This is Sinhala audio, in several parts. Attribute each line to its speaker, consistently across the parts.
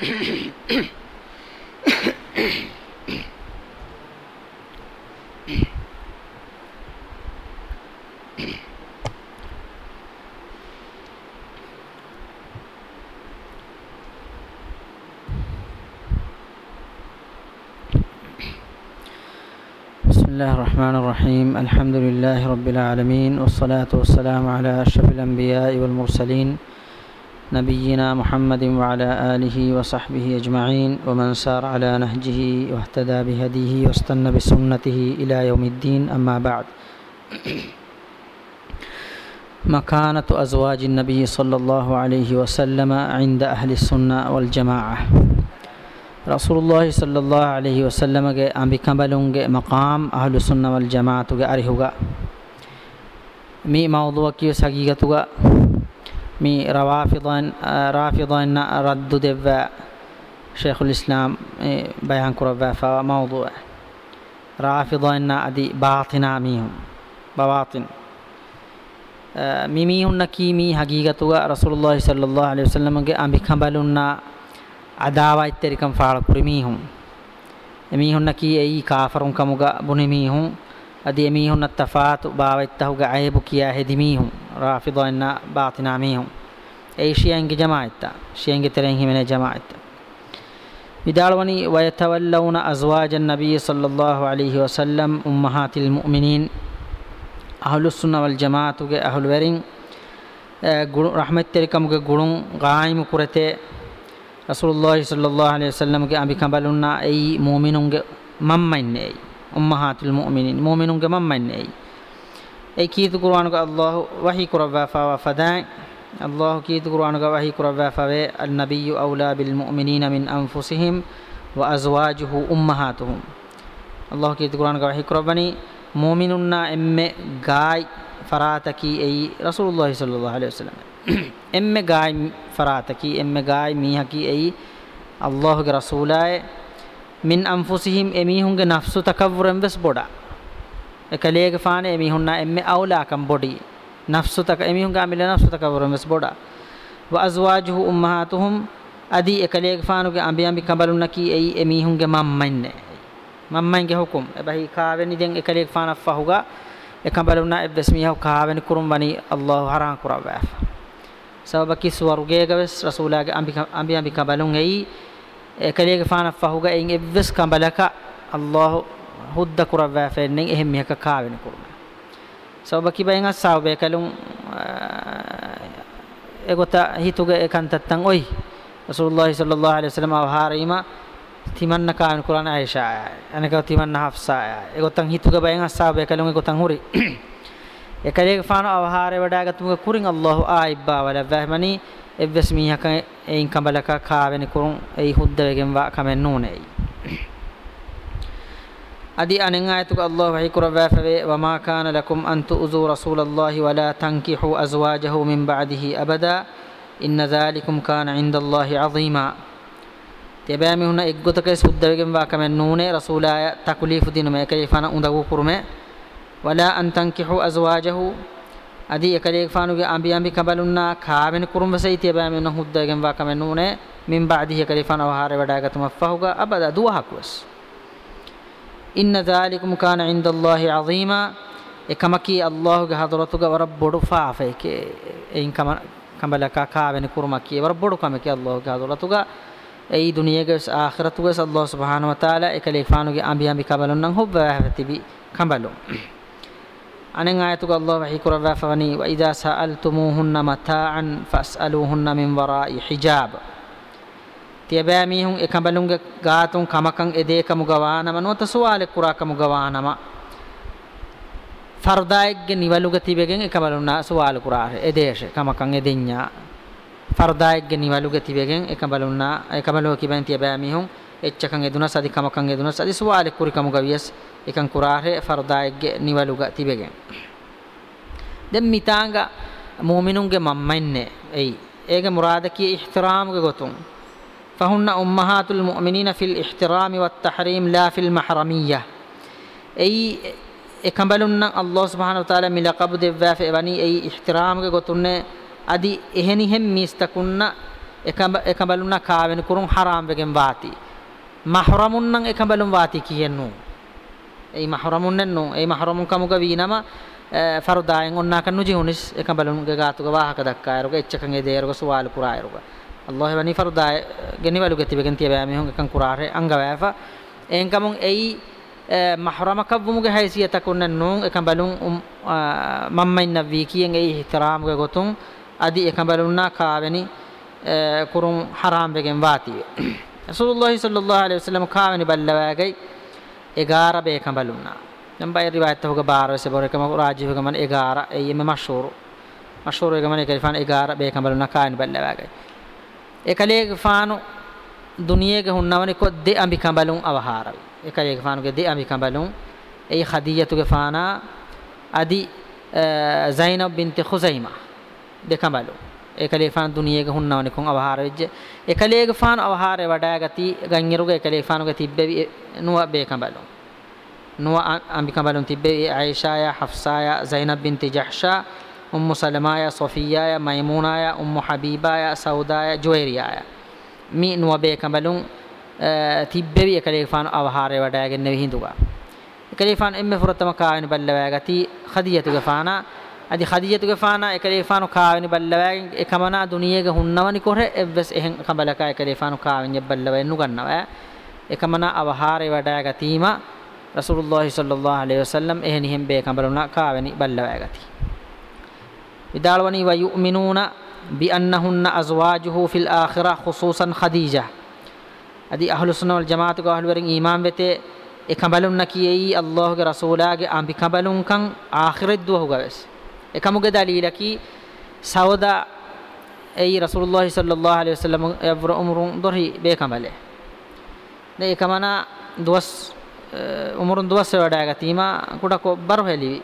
Speaker 1: بسم الله الرحمن الرحيم الحمد لله رب العالمين والصلاة والسلام على أشرف الأنبياء والمرسلين نبينا محمد وعلى آله وصحبه أجمعين ومن سار على نهجه واهتدى بهديه واستنى بسنته إلى يوم الدين أما بعد مكانة أزواج النبي صلى الله عليه وسلم عند أهل السنة والجماعة رسول الله صلى الله عليه وسلم کے مقام أهل السنة والجماعة أرهوغا مي موضوع كيو سقيقتوغا మీ రవాఫిదన్ رافضا رد دبا شيخ الإسلام بيان كربا فموضوع رافضا أدي باطنا ميهم بواطن මිමිහුන්න කීමී හගීගතුව රසුල්له සල්له අලි සල්ලමගේ අභිකඹලුන්නා අදාවෛත්‍යරිකම් ාල පුරිමිහුම් එමිහුන්න කී ඒ කාෆරුන් කමුග බුණමිහුම් අද එමිහුන්න තෆාතු භාවත්තහුග අයබු කියා හෙදිමිහුම් raafidana baatina mihum ei shiyangi jamaa'itta shiyangi teren himene jamaa'itta midaalwani wayatawallawna azwaaja annabiyi sala allahu alayhi wasallam ummahaati lmu'miniin ahlusunna waljamaatuge ahluwerin rahmetterikamuge gurun qaayimu kurete rasulullahi sala allahu alayhi wasallamge ambikambalunna ei mu'minunge mammainne ei ummahaati lmu'miniin mu'minunge mammainne ei أي ඒ قرآن කුර්ආනුක අල්ලාහ් වහී කුරවෆා فدان الله කීතු قرآن වහී කුරවෆාවේ අන්නබිය්‍යු අවලා أولى بالمؤمنين من أنفسهم وأزواجه أمهاتهم الله كي تقولان وحي كربني مؤمننا إم غاي فراتكي أي رسول الله صلى الله عليه وسلم إم غاي فراتكي إم غاي ميهكي أي الله رسوله من أنفسهم أميهم نفس تكبرن بس بودا කලege faane emihunna emme aula kam bodi nafsutaka emihunga mila nafsutaka borumes boda wa azwajuhu ummahatuhum adi ekalege faanuge ambiyambi kambalunna ki ei emihunge mammanne mammange hukum ebahi kaaveni den ekalege faana fahuga ekambalunna ebdesmiha kaaveni kurumwani allah haran kurawa sababa kiswaruge gaves rasulage ambika ambiyambi kambalun ei ekalege faana fahuga ei ebves kambalaka allah හුද්ද කුරවෑ ෆෙන්නේ එහෙම මිහක කාවෙන කුරුම සබ කිබෙන් අස්සාව බේකලුම් එගොත හිතුගේ එකන්තත්තන් ඔයි රසූලුල්ලාහි සල්ලල්ලාහු අලයිහි වසල්ලම වහරීම තිමන්න කාන් කුරාන ආයිෂා අනක තිමන්න හෆ්සා එගොතන් හිතුගේ බෙන් අස්සාව බේකලුම් එගොතන් හුරි එකලේ ෆාන අවහාරේ වඩාගත්මුගේ කුරින් අල්ලාහ් ආයිබ්බා වල වැහමනි එවස් මීහක එයින් කඹලක කාවෙන කුරුන් එයි හුද්ද වෙගෙන් වා කමෙන් නෝනේයි adi aninga itu Allah wahi kurafave wa ma kana lakum an tu'zu rasulullah wa la tankihu azwajahu min ba'dihi abada inna dhalikum kana 'inda Allah 'azima tebami huna iggotake suddavegen wa kamen nune rasulaya taklifu dinu me kay fana undagu kurme wa la an tankihu azwajahu adi ekale fanuge ambiyambi kabalunna kaaven kurum wasai tebami huna huddavegen wa kamen nune min ba'dihi kay fana wa hare wada gatuma fahuga abada duwa hakus ඉන්න ذාලිකුම් කාන ඉන්දල්ලාහි අසීමා එකමකී අල්ලාහුගේ හදරතුග වර බොඩු ෆාෆේකේ එයින් කම කඹලකා කාවෙන කුරුමකී වර බොඩු කමකී අල්ලාහුගේ හදරතුග ඒ දුනියගේ ආඛිරතුග සල්ලාහ් සුබ්හාන ව තාලා එකලේෆානුගේ අඹියම්බි කබලොන් නම් හොබ්බ හැතිබි කඹලොන් අනෙන් ආයතුග අල්ලාහ් වහී කුරවා ෆවනි වයිදා සාල්තුමූහුන්න මතාඅන් ෆස්අලූහුන්න මින් වරායි හිජාබ තියබෑ මීහුන් එකඹලුන්ගේ ගාතුන් කමකන් එදේකමු ගවානම නොත සුවාලෙ කුරාකමු ගවානම ෆර්දායක්ගේ නිවලුග තිබෙගෙන් එකඹලුන්නා සුවාල කුරාහ එදේශ කමකන් එදින්ඥා ෆර්දායක්ගේ නිවලුග තිබෙගෙන් එකඹලුන්නා එකඹලෝ කිබෙන් තියබෑ මීහුන් එච්චකන් එදුන සදි කමකන් එදුන සදි සුවාලෙ කුරිකමු ගවියස් එකන් කුරාහේ ෆර්දායක්ගේ නිවලුග තිබෙගෙන් දැන් මිතාංග මූමිනුන්ගේ මම්මන්නේ එයි ඒගේ මුරාද කී ඉහ්තරාම්ගේ ගොතුන් فهن أمهات المؤمنين في الاحترام والتحريم لا في المحرمية أي එකඹලුන්න අල්ලාහ් සුබ්හානහු තාලා මිලකබු දෙවෑ එවනි ඒ ඉහ්තිරාමක ගොතුන්නේ අදි එහෙනි හෙම් මිස්තකුන්න එකඹ එකඹලුන්න කාවෙන කුරුම් හරාම් වෙගෙන් වාති මහරමුන් නම් එකඹලුම් වාති කියනු ඒ මහරමුන් නන්නු ඒ මහරමුන් කමුක වීනම ෆරුදායන් ඔන්නා කන්නු ජීුනිස් එකඹලුන්ගේ ගාතුක වාහක දක්කායරුක එච්චකන් ඒ දේරුක සුවාල පුරායරුක අල්ලාහ් වනි ෆරුදා ගෙනිවලු ගතිබ ගෙන් තියබෑ මිහුන් එකන් කුරාරේ අංගවෑෆා එන් කමුන් එයි මහරම කබ්බුමුගේ හැසියතක් උන්න නුන් එකන් බලුන් මම්මයින් නවී කියෙන් එයි ඉහතරාමුගේ ගොතුන් අදි එකන් බලුන්නා කාවෙනි කුරුම් හරාම් බෙගෙන් වාතිය රසූලුල්ලාහි සල්ලල්ලාහු අලයිහි වසල්ලම කාවෙනි බල්ලවෑගයි එගාර බේකන් බලුන්නා නම් බයි රිවායත් හොග බාරවස බොරකම රාජීව ගමන් එගාර එයි එම මෂූරු මෂූරු ගමන් එකරිෆාන් එගාර බේකන් බලුන්නා කාවෙනි බල්ලවෑගයි ekaleege faanu duniyege hunnawani ko de ambika balun awaharawi ekaleege faanuge de ambika balun ei khadijatuge faana adi zainab binti khuzaima de kambalu ekaleege faanu duniyege hunnawani kon awaharawije ekaleege faanu awahare wadaagati gangiruge ekaleege faanuge tibbewi nuwa be kambalu nuwa ambika balun tibbewi aisha ya hafsa ya zainab binti jahsha ഉമ്മു സലമായ സൊഫിയായ മൈമൂണായ ഉമ്മു ഹബീബായ സൗദായ ജുവൈരിയായ മി നുവബേക്കമ്പലും තිබ්බෙවි එකලේෆාන් අවහාරය වඩාගෙන විහිඳුවා එකලේෆාන් එම්මෙ ෆුරතම කාවෙන බල්ලවෑගති ඛදියතු ගෆානා අදි ඛදියතු ගෆානා එකලේෆාන් කාවෙන බල්ලවෑගෙන් එකමනා දුනියෙග හුන්නවනි කොර එවස් එහෙන් කබලකා එකලේෆාන් කාවෙන් බල්ලවෑන් නුගන්නවා එකමනා අවහාරය වඩාගතිම රසූලුල්ලාහි සල්ලල්ලාහු අලයිහි වසල්ලම් එහෙන් හිම්බේ කඹලුණා කාවෙනි බල්ලවෑගති ඉදාල්වනි වයුමිනූන බිඅන්නහුන්න අස්වාජුහු ෆිල් ආඛිරා ඛුසූසන් ඛදීජා අදි අහ්ලුස් සුන්නා වල් ජමාඅතු ගහල්වරින් ඊමාම් වෙතේ එකඹලුන්න කියෙයි අල්ලාහ්ගේ රසූලාගේ අම්බිකඹලුන් කන් ආඛිරෙත් දුවහු ගවස් එකමුගේ දලීලකි සවදා ඒ රසූලුල්ලාහ සල්ලල්ලාහු අලයිහි වසල්ලම යබ්ර උමරුන් දොරි බේකමලේ නේ එකමනා දුවස් උමරුන් දුවස් වඩා ගතිමා කුඩ කොබ්බරු හෙලිවි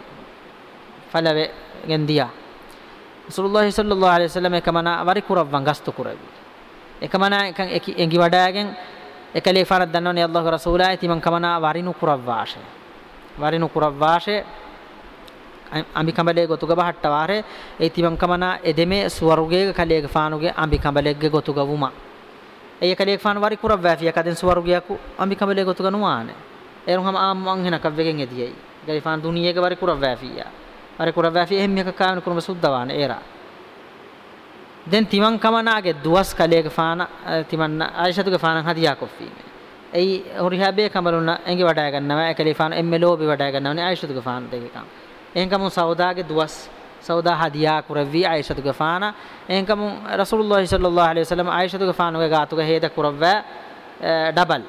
Speaker 1: ඵලවේ ගෙන්දියා রাসূলুল্লাহ সাল্লাল্লাহু আলাইহি ওয়াসাল্লাম একমানা আবার কুরাববান গাস্ত কুরাবি একমানা একাং একি এঙ্গি বাডাগেন একলে ইফারাত দাননি আল্লাহু রাসূলাই তিমান কামানা ওয়ারিনু কুরাববা আসে ওয়ারিনু কুরাববা আসে අම්බිකඹලේ ගොතුග බහට්ට වාරේ ඒ තිවංකමනා එදෙමේ ස්වර්ගයේ කලයේ ෆානුගේ අම්බිකඹලේගේ ගොතුගවුම ඒ කලයේ ෆාන වරි කුරව වැෆිය කදෙන් ස්වර්ගයකු අම්බිකඹලේ ගොතුග නුවානේ එරුම් හම ආම් මං හෙන කව්වෙගෙන් එදියයි ගයි ෆාන දුනියේගේ වරි කුරව වැෆියා අර කුරවැෆි එහෙම එක කාමන කුරුම සුද්දවාන ඒරා දැන් තිමන් කමනාගේ දුවස් කලයක ෆාන තිමන් ආයිෂතුගේ ෆාන හදියා කොෆීමේ ඒ හොරිහබේ කමලුන එංගි වඩා ගන්නවා ඒකලි ෆාන එම්මේ ලෝබි වඩා ගන්නවනේ ආයිෂතුගේ ෆාන දෙකකම් එංගම සෞදාගේ දුවස් සෞදා හදියා කුරවි ආයිෂතුගේ ෆාන එංගම රසූලුල්ලාහි සල්ලල්ලාහු අලයිහි වසල්ලම ආයිෂතුගේ ෆානුගේ ගාතුගේ හේද කුරවවා double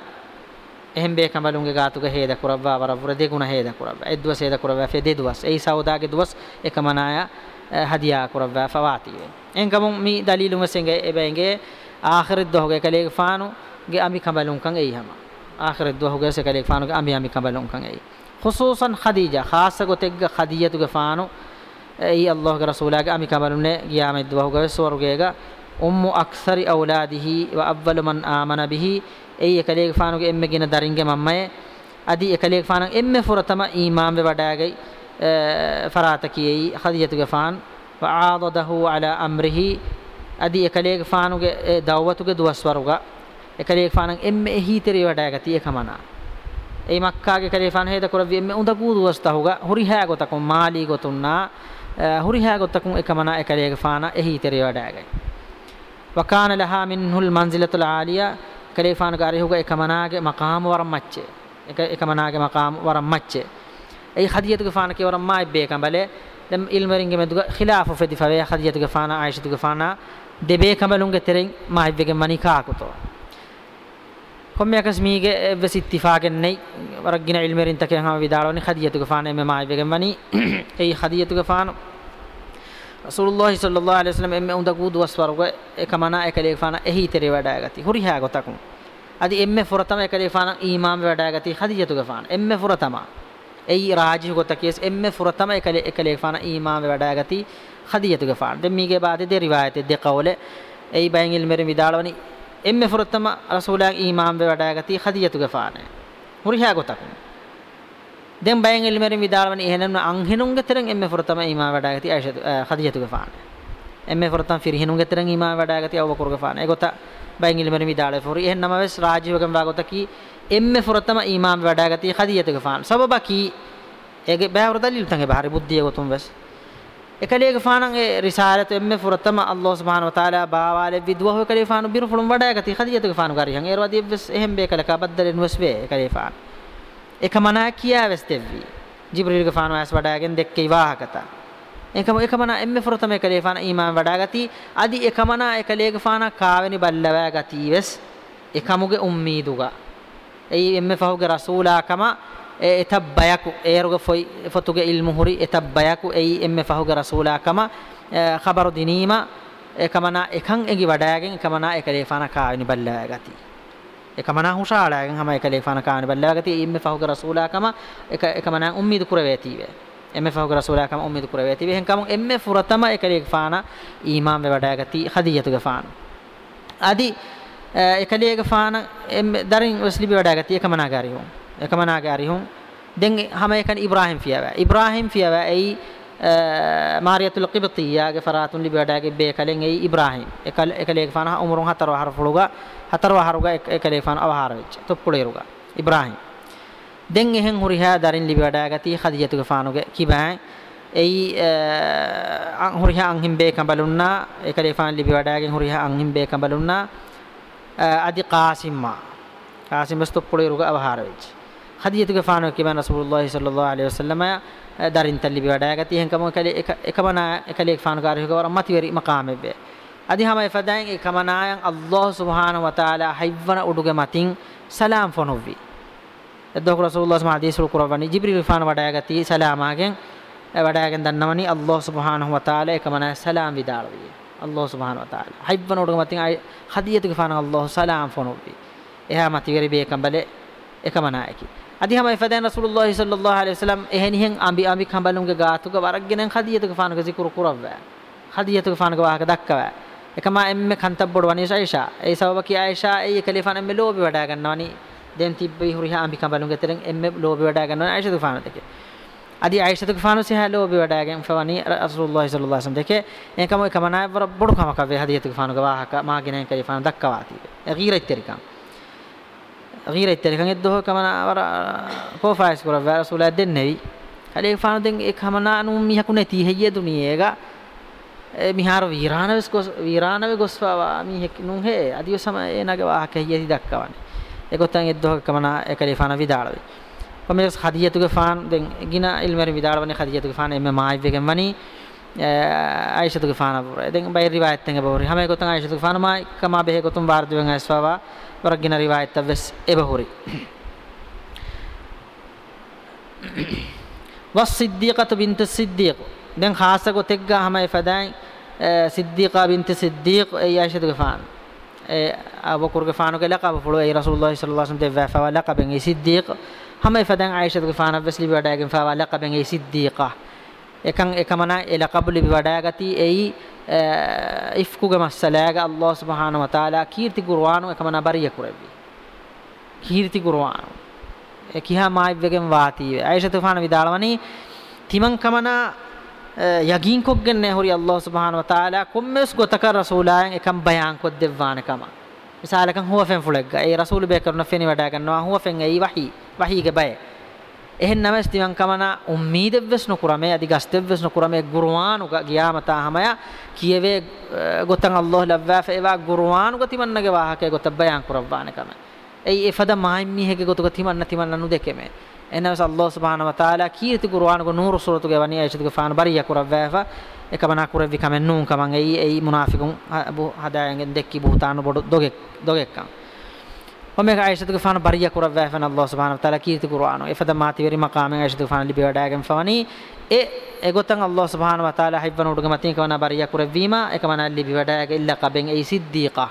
Speaker 1: ehembe kambalunge gaatuga heeda kurabba warabura deguna heeda kurabba edwas heeda kurabba fe dedwas ei saudaage duwas ekamanaya hadiya kurabba fawatiye enkamun mi dalilun wasenge ebenge akhir dohge kale faanu ge ami kambalun kan ei hama akhir dohge se kale faanu ge ami ami kambalun kan ei khususan khadija khassa go tegga khadijatu ge faanu ei allah ge rasulage ami kambalun ne giyame dohge sorgega ummu aksari awlaadihi wa awwalu man aamana bihi ei ekaleeg faanuge emme gina daringe mammaye adi ekaleeg faanang emme furatama iimaambe wadaagay eh, faraata kiyei khadijatuge faan wa aadadahu ala amrihi adi ekaleeg faanuge eh, dawwatuge duwaswaruga ekaleeg faanang emme ehiiteri wadaagati ekamana ei makkaage ekaleeg faan heeda koravi emme undagu duwastahuga hurihaya gotakun maali gotunnaa eh, hurihaya gotakun ekamana ekaleeg faana ehiiteri wadaagay وكان لها منه المنزلة العالية كليفان غاريهوغا إكمناغ مقام ورمتش إكمناغ مقام ورمتش أي خديجة فانك ورمما إبيكم بلي دم إلمرينغ مدوغا خلاف فدي فوي خديجة فانا عائشة فانا දෙබේකම ලුංගෙ තෙරින් මහිබ්බෙගෙන් මනිකාකුතෝ කොම්මයකස් මීගේ එවස් ඉත්තිෆාගෙන් නෙයි වරගින ඉල්මෙරින් තකේ හම විදාලෝනි ඛදියතුක ෆානේ මේ මහිබ්බෙගෙන් වනි ඒ ඛදියතුක ෆානෝ রাসূলুল্লাহ সাল্লাল্লাহু আলাইহি ওয়াসাল্লাম এমে উন্দা গুদ ওয়াসওয়ারগ একমানা একলেফানা এহি তেরে ওয়াডাগতি হুরিহা গতাকুম আদি এমমে ফুরাতামা একলেফানা ইমাম ওয়াডাগতি খাদিজাতু গফান এমমে ফুরাতামা এই রাজি গতাকিস এমমে ফুরাতামা একলে একলেফানা ইমাম ওয়াডাগতি খাদিজাতু গফান দেমিগে বাদে দে রিওয়ায়াতে দে কওলে এই বাইঙ্গিল মেরে মিদালওনি එම්ම ෆොරත්තම රසූලයන් ඊමාම් වේ වැඩාගති ඛදියතුගේ ෆානේ මුරිහා ගොතකුම් දැන් බයෙන් ඉල්මරින් විදාලවන එහෙනම් අංහෙනුන්ගේ තරන් එම්මෙ ෆොරතම ඊමා වඩාගති ආයිෂතු ඛදීජතුගේ ෆාන එම්මෙ ෆොරතම් ෆිරිහිනුන්ගේ තරන් ඊමා වඩාගති අවව කුරුගේ ෆාන ඒගොත බයෙන් ඉල්මරින් විදාලේ ෆොරි එහෙන්නම වෙස් රාජීවගම් වාගොත කි එම්මෙ ෆොරතම ඊමා වඩාගති ඛදීජතුගේ ෆාන සබබකි ඒගේ බෑවර දලිල් තංගේ බහරි බුද්ධිය ගොතුම් වෙස් එකලේගේ ෆානන් ඒ රිසාලත එම්මෙ ෆොරතම අල්ලාහ් සුබ්හානහු වතාලා බාවාලේ විද්වහ එකලේ ෆානු බිරු ෆොලම් වඩාගති ඛදීජතුගේ ෆානු ගරියන් ඒරවදී වෙස් එහෙම් බේකලක බද්දලෙන් වෙස් වේ එකලේ ෆාන එකමනා කියාවෙස් දෙව්වි ජිබ්‍රීල්ගේ ෆාන ඇස් වඩාගෙන දෙක්කේ විවාහකතා එකම එකමනා එම්මෙ ෆරතම එකලේ ෆාන ඊමාන් වඩා ගති අදි එකමනා එකලේගේ ෆාන කාවෙනි බල්ලවෑ ගතිවෙස් එකමුගේ උම්මීදුගා එයි එම්මෙ ෆහුගේ රසූලාකම එතබ්බයකු ඒරුගේ ෆොයි ෆතුගේ ඉල්මු හුරි එතබ්බයකු එයි එම්මෙ ෆහුගේ රසූලාකම خبر දිනීම එකමනා එකන් එගි වඩාගෙන එකමනා එකලේ ෆාන කාවෙනි බල්ලවෑ ගතියි ekamana hushala gan hama ekale fana kaani ballagati imme fahuga rasula kama ek ekamana ummid kurawetiwe emme fahuga rasula kama ummid kurawetiwe henkam emme furatama ekale fana iman ve wadagati khadijatu ge fana adi ekale ge fana emme darin waslibi wadagati ekamana gari hum ekamana gari hum den hama ekan ibrahim fiyawa ibrahim fiyawa ei මාරියතුල් කිබතියාගේ ෆරාතුන් ලිබඩාගේ බේ කලෙන් ඒ ඉබ්‍රාහීම් එකල එකලේක ෆාන උමරුන් හතර වහර ෆලුගා හතර වහරුගා එකලේ ෆාන අවහර වෙච්ච තොප්පුලේරුගා ඉබ්‍රාහීම් දැන් එහෙන් හුරිහා දරින් ලිබඩාගති ඛදියතුගේ ෆානුගේ කිබෑ ඒ අන් හුරිහා අන් හිම්බේ කඹලුන්නා එකලේ ෆාන ලිබඩාගෙන් හුරිහා අන් හිම්බේ කඹලුන්නා අදි කාසිම්මා කාසිම්ස් තොප්පුලේරුගා අවහර වෙච්ච හදිජතුගේ ෆානෝ කියබන් රසූලුල්ලාහි සල්ලල්ලාහු අලයිහි වසල්ලම දරින් තල්ලි බඩයගති එහෙන්කම කලේ එකමනා එකලේ ෆානෝ කාරියක වර මතිවරි මකාමෙබ්බේ අදිහම එෆදයන් එකමනායන් අල්ලාහ් සුබ්හානහු වතාලා හයිවන උඩුගේ මතින් සලාම් ෆොනොවි එදෝක රසූලුල්ලාහ් සම හදීසුල් කුරවනි ජිබ්‍රීල් ෆානෝ වඩයගති සලාමාගෙන් වඩයගෙන් දන්නවනි අල්ලාහ් සුබ්හානහු වතාලා එකමනා සලාම් විදාලවිය අල්ලාහ් සුබ්හානහු වතාලා හයිවන උඩුගේ මතින් හදිජතුගේ ෆානෝ අල්ලාහ් සලාම් ෆොනොවි එහා මතිවරි බේකම්බලේ එකමනායකි අදිහම ඉෆදන් රසූලුල්ලාහි සල්ලල්ලාහු අලයිහි වසල්ලම් එහෙන් ඉහෙන් අඹි අඹි කඹලුන්ගේ ගාතුක වරක්ගෙනෙන් හදියතුක ෆානක සිකුරු කුරව්වා හදියතුක ෆානක වාහක දක්කවා එකම එම්ම කන්තබ්බොඩ වනි ශයිෂා ඒ සවබ කි ආයිෂා ඒ කලිෆාන එම්ම ලෝබි වඩා ගන්නවනි දැන් තිබ්බේ හුරිහා අඹි කඹලුන්ගේ තරෙන් එම්ම ලෝබි වඩා ගන්නවනි ආයිෂා ෆාන දෙකේ අදි ආයිෂා ෆාන සිහා ලෝබි වඩා ගෙන් ෆවනි රසූලුල්ලාහි සල්ලල්ලාහු අලයිහි වසල්ලම් දෙකේ එකම එකම නායබ බොඩ කමක වේ හදියතුක ෆානක වාහක මාගෙනෙන් කලිෆාන දක්කවා තිබේ ඒ ගීරෙත් තරිකම් غير التلكن الدوه كمان ورا كوفايس كورا رسول الله دين نبي هذه فانو دين إك همنا أنو ميها كونه تيهية دنيا මිහාර වීරාණව ගොස් වීරාණව ගොස්වා මිහෙක් නුන් හේ අදිය සම එනගේ වාහක හියති දක්කවන්නේ ඒකොතන් එද්දොහක කමනා එකලේ ෆාන විදාලවි කොමෙස් හදියතුගේ ෆාන් දෙන් ගිනා ඉල්මරි විදාලවන්නේ හදියතුගේ ෆාන එමෙ මායිව් එකෙන් වනි আয়েশাতুকে ফানা পরে দেন বাই রিওয়ায়াত তেঙ্গে বহরি হামে গতং আয়েশাতুকে ফানা মাই কামা বেহে গতম বার দেবেন আসফাওয়া বরগিনা রিওয়ায়াত তাবেস এ বহরি والصديقة بنت الصديق دين خاصة تقا هما يفدان صديقة بنت صديق أي عائشة غفان أبو بكر غفان لقب فلو أي رسول الله صلى الله عليه وسلم دفع لقب أي صديق هما يفدان عائشة غفان بس لي بدا غفان لقب أي صديقة එකන් එකමන එලකබු ලිබි වඩාගති එයි ඉෆ්කුගේ මස්සලාග අල්ලාහ් සුබ්හානහු වතාලා කීර්ති කුර්ආනු එකමන බරිය කුරෙවි කීර්ති කුර්ආනු ඒ කිහා මායිබ්වගෙන් වාතීවේ අයිෂා තුෆාන විදාලවනි තිමන් කමන යගින් කොග්ගෙන් නේ හොරි අල්ලාහ් සුබ්හානහු වතාලා කොම්මස් ගොතක රසූලායන් එකම් බයාන් කොත් දෙවාන කම මිසාලකන් හුව ෆෙන් ෆුලෙග්ගා ඒ රසූල් බේ කරන ෆෙනි වඩා ගන්නවා හුව ෆෙන් ඒ වහී වහීගේ බය එහෙන්නම ස්තිවංකමනා උම්මීදෙව්වස් නොකරමේ අදි ගස්තෙව්වස් නොකරමේ ගුරුවානුග ගියාමතා හමයා කියවේ ගොතන් අල්ලාහ් ලව්වා ෆේවා ගුරුවානුග තිමන්නගේ වාහකේ ගොත බයන් කරවවානකම ඒ එෆද මායිම් මිහෙගේ ගොතක තිමන්න තිමන්න නුදෙකෙමේ එනවස අල්ලාහ් සුබ්හානහු වතාලා කීති ගුරුවානුග නූරු සූරතුගේ වනි ඇයිෂතුගේ ෆාන බරිය කරවවා එකමනා කරවවි කමෙන් නුන් කමං ඒ ඒ මුනාෆිකුන් හදායන්ගෙන් දෙක්කි බුතාන බොඩ දොගෙක් දොගෙක්කම් ومك عائشة تكفان بريا كورا فهفن الله سبحانه وتعالى كيرت قرآنه إفدا ما تيري مقام عائشة تكفان لبي وداعم فاني إ إغوتن الله سبحانه وتعالى حبنا ودغمتين كمان بريا كورا فيما إكمان لبي وداعم إلا قبين أي صديقة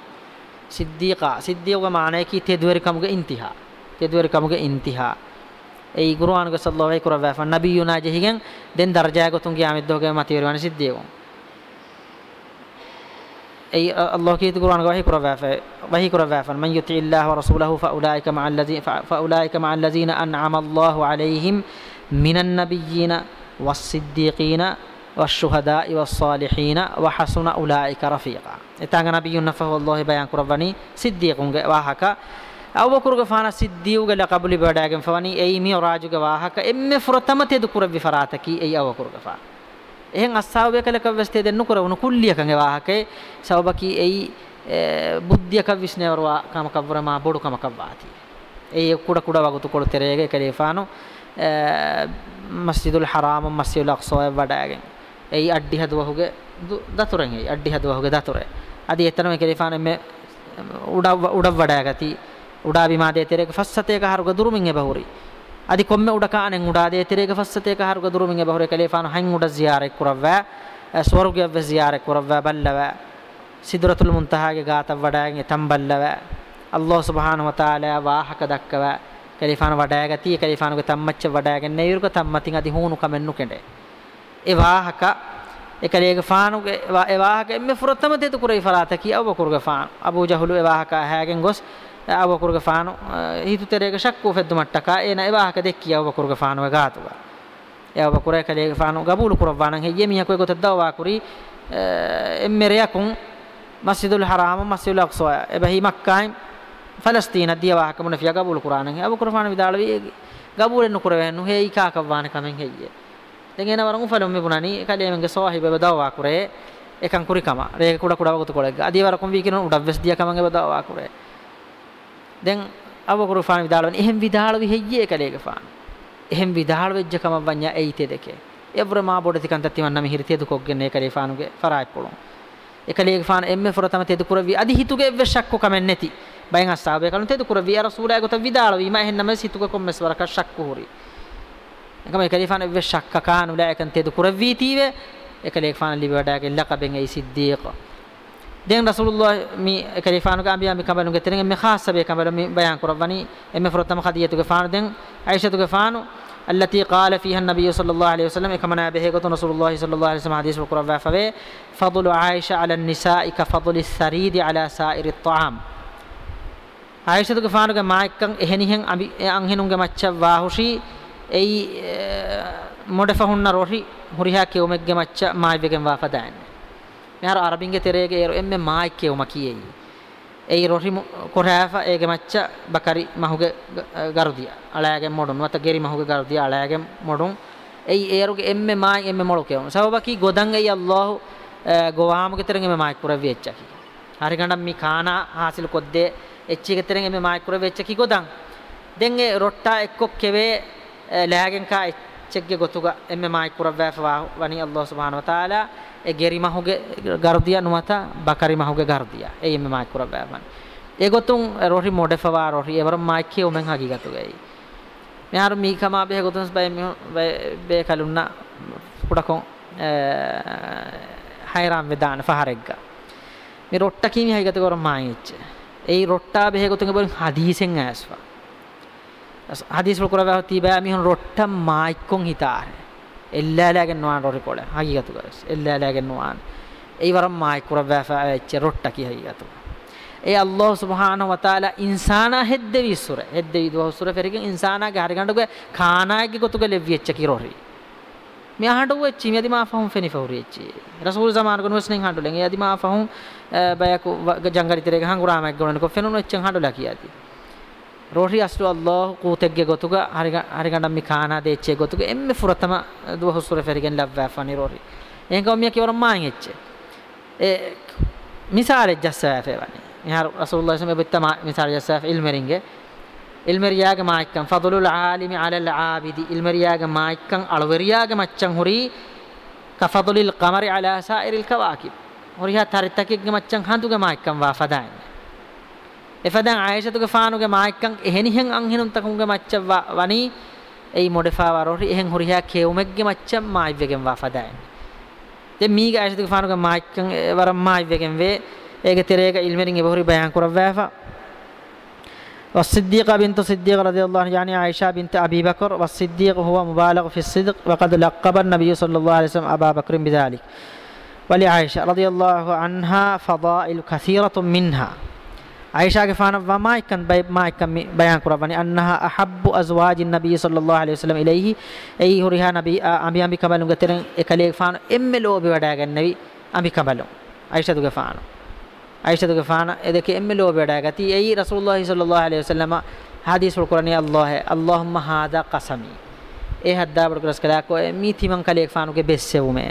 Speaker 1: صديقة صديقة معناه كي تدور كمغ انتهاء تدور كمغ انتهاء ඒ ගුරුවානුක සල්ලෝවේ කරවෑ නබියුනා ජෙහිගෙන් දැන් දර්ජාය ගොතුන්ගේ ආමිද්දෝගේ මතිවරවන සිද්ධියෝ أي الله كي تقول أنا وحي كرافة وحي كرافة من يطع الله ورسوله فأولئك مع الذين فأولئك مع الذين أنعم الله عليهم من النبيين والصديقين والشهداء والصالحين وحسن أولئك رفيقا إتانا نبي نفه الله بيان كرافني صديقون وحكا අවබෝකුරුග ފާނ ಸಿದ್ದಿಯುಗಲ ಕಬಲಿ ಬಡಾಗಂ ಫವನಿ ಏಯಿ ಮಿ ರಾಜುಗ ವಾಹಕ ಎಮ್ಮೆ ಫುರತಮ ತೆದು ಕುರವಿ ಫರಾತಕಿ ಏಯಿ ಅವಕುರುಗ ފާނ එහෙන් අස්සාවය කළ කවස්තේ දෙන්නු කරවුණු කුල්ලියකන් එවාහකේ සවබකී එයි බුද්ධියක විශ්නේවරවා කමකවරමා බොඩු කමකවාති ඒ කුඩ කුඩ වගතු කොළ තෙරේගේ කලේෆානු මස්ජිදුල් හරාම මස්ජිදුල් අක්සා වඩාගෙන එයි අඩ්ඩි හදවහුගේ දතුරෙන් එයි අඩ්ඩි හදවහුගේ දතුරේ අදී එතනම කලේෆානු මේ උඩ උඩ වඩාගති උඩා විමාදේ තෙරේක ෆස්සතේක හරුග දුරුමින් එබහුරි adi komme uda kaanen uda de terega fassate ka haruga duruminge bahore kalefan hain uda ziyare kuravwa swaruge avve ziyare kuravwa ballawa sidratul muntaha ge gaata wadaange tamballawa allah subhanahu wa taala waahaka dakkawa kalefan wadaaga ti kalefan ge tammaccha wadaagen neyurga tammatin adi hunu kamennu kende e waahaka ekaleega faanuge e waahaka emme furatama tetu kurai falata ki awwa kurga faan abu jahulu e waahaka haagen gos أبو بكر غفانو هي تتريك شكو في الدمتكا إينا إباهك دكي أبو بكر غفانو غاتوغا يا أبو بكر كلي غفانو قبول قربانا هي يمي هكو تدوا كوري إمريكم مسجد الحرام مسجد الأقصى إبا هي مكة فلسطين دي واحد كمن فيها قبول القرآن هي أبو قرآن بدالوي قبول إنه قرآن هي إيكا كبان كمن هي දෙගෙන වරන් උපලොම් මෙබුණනි කලෙමගේ සෝහිබ බදවා කුරේ එකන් කුරිකම රේ කුඩ කුඩවගත කොලග අදී වරකම් වී කියන උඩවස් දිය කමගේ බදවා කුරේ දැන් අවකුරු ෆාමි දාලවන එහෙම් විදාල විහෙය්යේ කලේක ෆාමි එහෙම් විදාල වෙච්ච කම වඤ්ඤා ඒිතේ දෙකේ එබ්‍රමා බොඩ තිකන්ත තිවන්න මෙහිර තේදු කොග්ගෙන ඒ කලේ ෆානුගේ ෆරායි පොලොන් ඒ කලේ ෆාන එම්මේ ෆොර තම තේදු කුරවි අදි හිතුගේ වෙශක්ක කමෙන් නැති බයෙන් අස්සාබේ කලුන් තේදු කුරවි අර සූරා ගොත විදාල වීම එහෙන්නම සිතුක කොම්මස් වරක ශක්කු හුරි එකම ඒ කලේ ෆාන වෙශක්ක කානුලා එකන් තේදු කුරවි තීවේ ඒ කලේ ෆාන ලිබඩාගේ ලකබෙන් ඒ සිද්දීක دين رسول الله مي كليفانو كامبيا مي كمبلون كترين مي خاصة بي كمبلون مي بيان كرباني مي ما خدية كفانو دين عائشة كفانو التي قال فيها النبي صلى الله عليه وسلم كما نبهه رسول الله صلى الله عليه وسلم حديث القرآن فوي فضل عائشة على النساء كفضل الثريد على سائر الطعام عائشة كفانو كما كان هنيهن أنهنون كما تشا واهوشي أي مدفعون روحي هريها كيومك كما تشا ما يبقى وافدان mehar arabinge terege ero emme maaike uma kiyeyi ei rori korafa ege macca bakari mahuge äh, garudia alaage modun wata geri mahuge garudia alaage modun ei eruge emme maai emme molu keun sababaki godan ei allah äh, gowamuge terenge emme maai kuravi echaki hari gandam mi kana hasil kodde echige terenge emme maai kuravi echaki godan den e rotta ekkok keve äh, laagen ka echegge gotuga emme maai kuravi fa wani allah subhanahu wa taala এ গেরি মাহুগে গারদিয়া নুমাতা বাকারি মাহুগে গারদিয়া এই এমে মাইক করা ব্যাপার এগতুং রোহি মোডে ফাওয়া রোহি এবার মাইক খেয়ে ওমেন হাগি গাতো গাই মে আর মি খামা বে গতুস বাই মি বে খালুনা ফুটাকং হাইরাম বেদান ফাহারেগা মে রোট্টা কিমি হাই গাতো গরম মাই ইচ্ছে এই রোট্টা বে গতুং বল হাদিসেন আসফা হাদিস ফুল করা তি বাই আমি হন রোট্টা মাইকং হিতারে ಎಲ್ಲಾಲಾಗೆನ್ನುವಾನ್ ರೊರಿಕೊಳೆ ಹಾಗಿಗತು ಗರಸ್ ಎಲ್ಲಾಲಾಗೆನ್ನುವಾನ್ ඒවරම් මායිකුර වැෑෆෑච්ච රොට්ටකි හයිගතු. ඒ අල්ලෝ සුභාන වතාලා ඉන්සාන හෙද්දවී සුර එද විදවසුර පෙරික ඉන්සානගේ හරිගඩුග කානායගි ගොතුග ලෙව්වෙච්චකි රොරි. මෙහට වෙච්චි ඇති පහු ෙනි වරච්චි රසූල් සමානක නොස්න හටුල ඇති පහු බයක ජගරිතරක හගුරාමක් ගොනක ෙනු ච්ච හටු ලකි ඇති. රෝටි අස්තු අල්ලාහ් කූතෙක්ගේ ගොතුග හරිගණ්ඩම් මි කානා දෙච්චේ ගොතුග එම්මෙ ෆුරතම දුව හුස්ර ෆෙරිගෙන් ලබ්වා ෆනි රෝටි එංගොම් මිය කිවරම් මාන් එච්චේ ඒ මිසාර ජස්සවා ෆෙවනි මිහාර රසූලුල්ලාහ් සම බිත්තම මිසාර ජස්සවා ඉල්මරින්ගේ ඉල්මරියාගේ මායික්කන් ෆදලුල් ආලිමි අලල් ආබිදි ඉල්මරියාගේ මායික්කන් අලවරියාගේ මච්චන් හොරි කෆදලුල් කමරි අලා සායිරිල් කවාකිබ් හොරිහා තරිතකෙක්ගේ මච්චන් හඳුගේ මායික්කන් වා ෆදායින් එපදන් ආයිෂතුගේ ෆානුගේ මායික්කන් එහෙනිහෙන් අන් හිනුන්තකුන්ගේ මච්චවා වනී ඒ මොඩෙෆා වරෝරි එහෙන් හොරියා කේවුමෙක්ගේ මච්චම් මායිව්වගෙන් වාෆදායි දැන් මීග ආයිෂතුගේ ෆානුගේ මායික්කන් වරම් මායිව්වගෙන් වේ ඒක තිරේක ඉල්මරින් ඉබහුරි බයන් කරවෑෆා والصديقة بنت صديق رضي الله عنه يعني عائشة بنت أبي بكر والصديق هو مبالغ في الصدق وقد لقب النبي صلى الله عليه وسلم أبا بكر بذلك ولعائشة رضي الله عنها فضائل كثيرة منها আয়েশাকে ফানা ওয়া মাইকান মাইকান বায়ান করাবানি আন্নাহা আহাব্বু আজওয়াজিন নবী সাল্লাল্লাহু আলাইহি ওয়াসাল্লাম ইলাইহি এই হরিহা নবী আমি আমি কাবালুম গতেরেন একালে ফান এমমে লোবি বড়া গেন নবী আমি কাবালুম আয়েশা তুকে ফানা আয়েশা তুকে ফানা এ দেখে এমমে লোবি বড়া গতি এই রাসূলুল্লাহ সাল্লাল্লাহু আলাইহি ওয়াসাল্লাম হাদিস পড় কোরআনে আল্লাহ আল্লাহুম্মা হাদা কাসামি এ হাদ্দা বড় করাস কো মিথি মং কালে ফানুকে বেসে উমে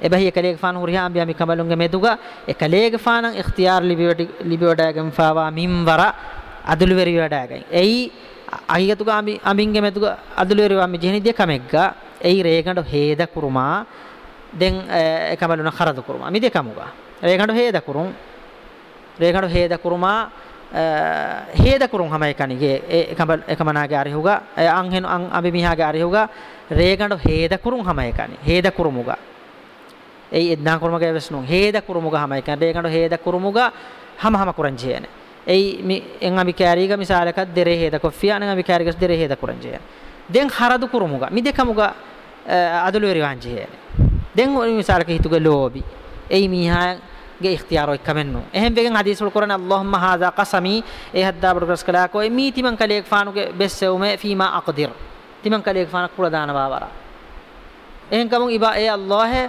Speaker 1: එබැහි එකලේක ෆාන හුරිහා අම්බියා මි කමලුන්ගේ මෙදුගා එකලේක ෆානන් ඉක්තියාර ලිබිවටි ලිබිවඩාගම් ෆාවා මින්වර අදලු වෙරි වඩාගයි එයි අහිගතුගා අමි අමින්ගේ මෙදුගා අදලු වෙරි වම්මි ජෙනිදිය කමෙග්ගා එයි රේකඬ හේද කුරුමා දැන් එකමලුන කරද කුරුමා මි දෙකමුගා රේකඬ හේද කුරුම් රේකඬ හේද කුරුමා හේද කුරුම් හැම එකනිගේ එකමල එකමනාගේ අරිහුගා අං හෙන අං අබි මිහාගේ අරිහුගා රේකඬ හේද කුරුම් හැම එකනි හේද කුරුමුගා ඒ ඉද්නා කුරුමග වෙස්නුන් හේද කුරුමුග හමයි කන්ඩේ කන්ඩ හේද කුරුමුග හම හම කුරංජේන ඒ මි එන් අමි කෑරීග මිසාලක දෙරේ හේද කොෆියාන අමි කෑරීගස් දෙරේ හේද කුරංජේන දෙන් හරදු කුරුමුග මි දෙකමුග අදලු වෙරිවාංජේන දෙන් ඔනි මිසාලක හිතුග ලෝබි ඒ මීහාගේ ඉක්තියාරෝ එකමෙන්නු එහෙන් වෙගෙන් හදීස් වල කරන අල්ලාහුම්ම හාදා කසමි ඒ හද්දා බඩ කරස් කළා කොයි මී තිමන් කලේක් ෆානුගේ බෙස්සෙවුමේ ෆීමා අක්දිර් තිමන් කලේක් ෆානක් කුල දානවා වරා එහෙන් කමුන් ඉබා ඒ අල්ලාහේ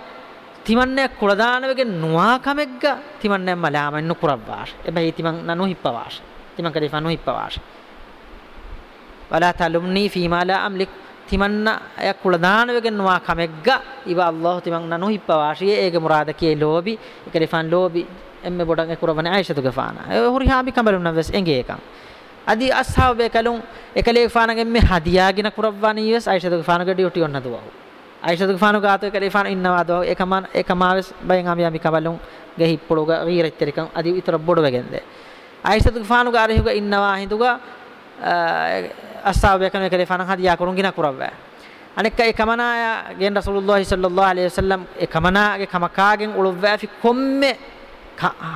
Speaker 1: ತಿಮನ್ನೆಯ ಕುಳದಾನವಿಗೆ ನುವಾಕಮೆಗ್ಗ ತಿಮನ್ನೆಯ ಮಲಾಮನ್ನು ಕುರವ್ವಾಶ ಎಬೈ ತಿಮನ್ ನಾನು ಹಿಪ್ಪವಾಶ ತಿಮನ್ ಕದಿಫನು ಹಿಪ್ಪವಾಶ ವಲಾ ತಲುಮ್ನಿ ಫೀಮಾಲ ಅಮ್ಲಿಕ್ තිමන්න අය කුලදානවගෙන්වා කමෙක්ග ඉව අල්ලාහ් තිමන් නනු හිප්පවාශියේ ඒගේ මුරාදකේ ලෝබි එකලි ෆන් ලෝබි එම්මෙ බොඩන් ඒ කුරවන ආයිෂතු ගෆාන ඒ හුරි හාබි කඹලුම් නවස් එංගේ එකන් අදි අස්හාබ් බේකලුම් එකලේ ෆානගෙන් මේ හදියාගෙන කුරවවනීවස් ආයිෂතු ගෆාන ගඩියෝටි ඔන්නදුවහු Aisha Gufanu gaato kale ifan innawa do ekaman ekamaves bayen amiya mikabalun ge hippuruga gira ittirikan adi itara bodu wegende Aisha Gufanu gaare huga innawa hinduga eh, ashabu ekanu kale ifan hadiya kurun gina kurawwa අනෙක් ඒ කමනාය ගෙන් රසූලුල්ලාහ් සල්ලල්ලාහු අලයිහි වසල්ලම් ඒ කමනාගේ කමකාගෙන් උළුවෑෆි කොම්මේ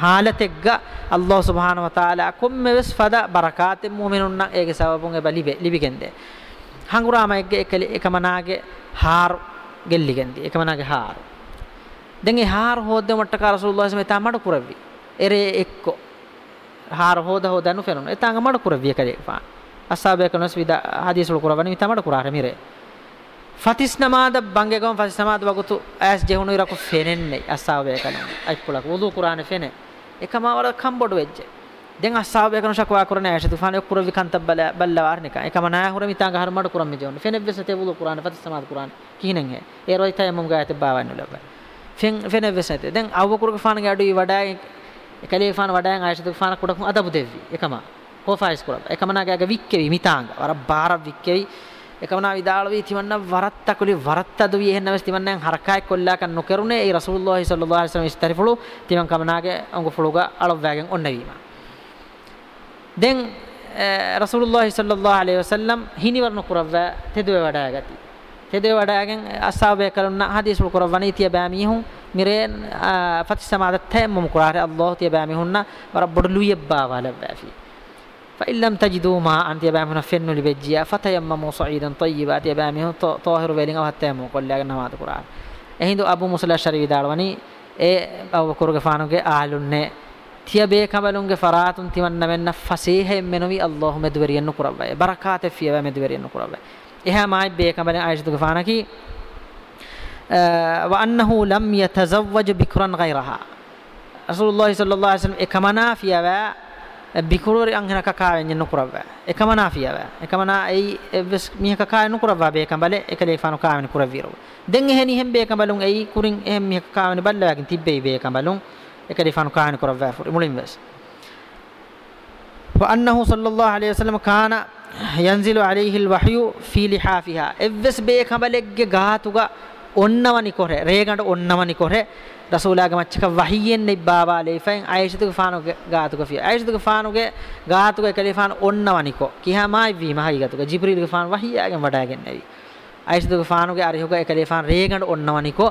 Speaker 1: حالتෙක්ග අල්ලාහ් සුබ්හානහු වතාලා කොම්මේ වෙස් ෆදා බරකාතේ මුමිනුන් නම් ඒගේ සවබුන් ඒ බලිබෙ ලිබිකෙන්දේ හංගුරාමයිගේ ඒ කමනාගේ හාර් ගෙල්ලිගෙන්දී එකමනාගේ හාර දැන් ඒ හාර හොද්ද මට්ටක රසූලුල්ලාහි සම එතන මඩ කුරවි එරේ එක්ක හාර හොද හොදනු ෆෙනුන එතන මඩ කුරවි කදේ පා අසාබය කනස් විද හදීස් වල කුරවන්නේ එතන මඩ කුරාර මිරේ ෆතිස් නමාද බංගෙගොන් ෆතිස් නමාද වගතු ඇස් ජෙහුණු ඉරකු ෆෙනෙන්නේ අසාබය කනයි අයිප්පලක් වුදු කුරානේ ෆෙනේ එකමවර කම්බොඩ වෙච්චේ දැන් අස්සාබ් යකන ශක්වා කරන ඇෂ තුෆානයක් කුරවි කන්ත බල බල්ලවාරනික එකම නාහුර මිතංග හරමඩ කුරම් මෙජොන ෆෙන වෙස තේබුල කුරාන පති සමාද කුරාන කිහිනෙන් හැ ඒ රොයිත එමුම් ගායත බාවන්න ලබ ෆෙන් ෆෙන වෙස තේ දැන් අවව කුරක ෆාන ගැඩුයි වඩා එකලේ ෆාන වඩා ඇෂ තුෆාන කුඩකු අදබු දෙවි එකම කොෆයිස් කුරබ එකම නාගයක වික්කෙවි මිතංග වර බාර වික්කෙවි එකම නා විදාලවි තිමන්න වරත්තකුලි වරත්තදු වි එහෙන්නවස් තිමන්න හරකයි කොල්ලාක නොකරුනේ ඒ රසූලුල්ලාහි සල්ලල්ලාහු අලයිහි වසල්ලම් ඉස්තරිෆලු තිමන් කමනාගේ අංගු ෆලුගා අලව් වෑගෙන් ඔන්නවීමා දැන් රසූලුල්ලාහි සල්ලල්ලාහු අලයිහි වසල්ලම් හිනිවරණ කුරව්ව තෙදුවේ වඩාගති තෙදුවේ වඩාගෙන් අස්සාබය කරුණ හදීස් කුරවණී තිය බෑමීහුන් මිරේ ෆති සමාදත් තැම්මු කුරාහේ අල්ලාහ් තිය බෑමීහුන්නා රබ්බුඩු ලුයබ්බා වලබ්බාෆි فإن لم تجدوا ما أنت يا بامي فنوا لبجيا فتيمموا صعيدا طيبا يا بامي طاهر ويلين أو هتاموا قل لي أنا هذا القرآن එහෙනම් අබු මුසලා ශරීදාරවනි ඒ අබු බකර් ගෆානුගේ ආලුන්නේ تيا بيكا بيكملونك فرات تمن من فسيح منوي اللهم دوري النقرب بركات في ما دوري النقرب إها ما بيكمل عائشة غفانكي آه وأنه لم يتزوج بكرا غيرها رسول الله صلى الله عليه وسلم إكمنا فيها بكرور ان هناك أنهنا كاكاين النقرب إكمنا فيها إكمنا أي بس ميه كاكاين النقرب بيكمل إكلي فانو كاين النقرب فيرو دعه هني هم بيكا بيكملون أي كورين هم ميه كاكاين بلوا لكن تبي بيكملون එක දිෆානු කායන කරවෑ ෆුරි මුලින් වෙස් وأنه صلى الله عليه وسلم كان ينزل عليه الوحي في لحافها إفس بيك هملك غاتوغا onnawani kore reganda onnawani kore rasulaga machka wahiyen ne baba lefain aishatuga fanuge gaatuga fi aishatuga fanuge gaatuga kalifan onnawani ko kihama vi mahai gaatuga jibriluga fan wahiyagen wadagen nevi aishatuga fanuge arihuga kalifan reganda onnawani ko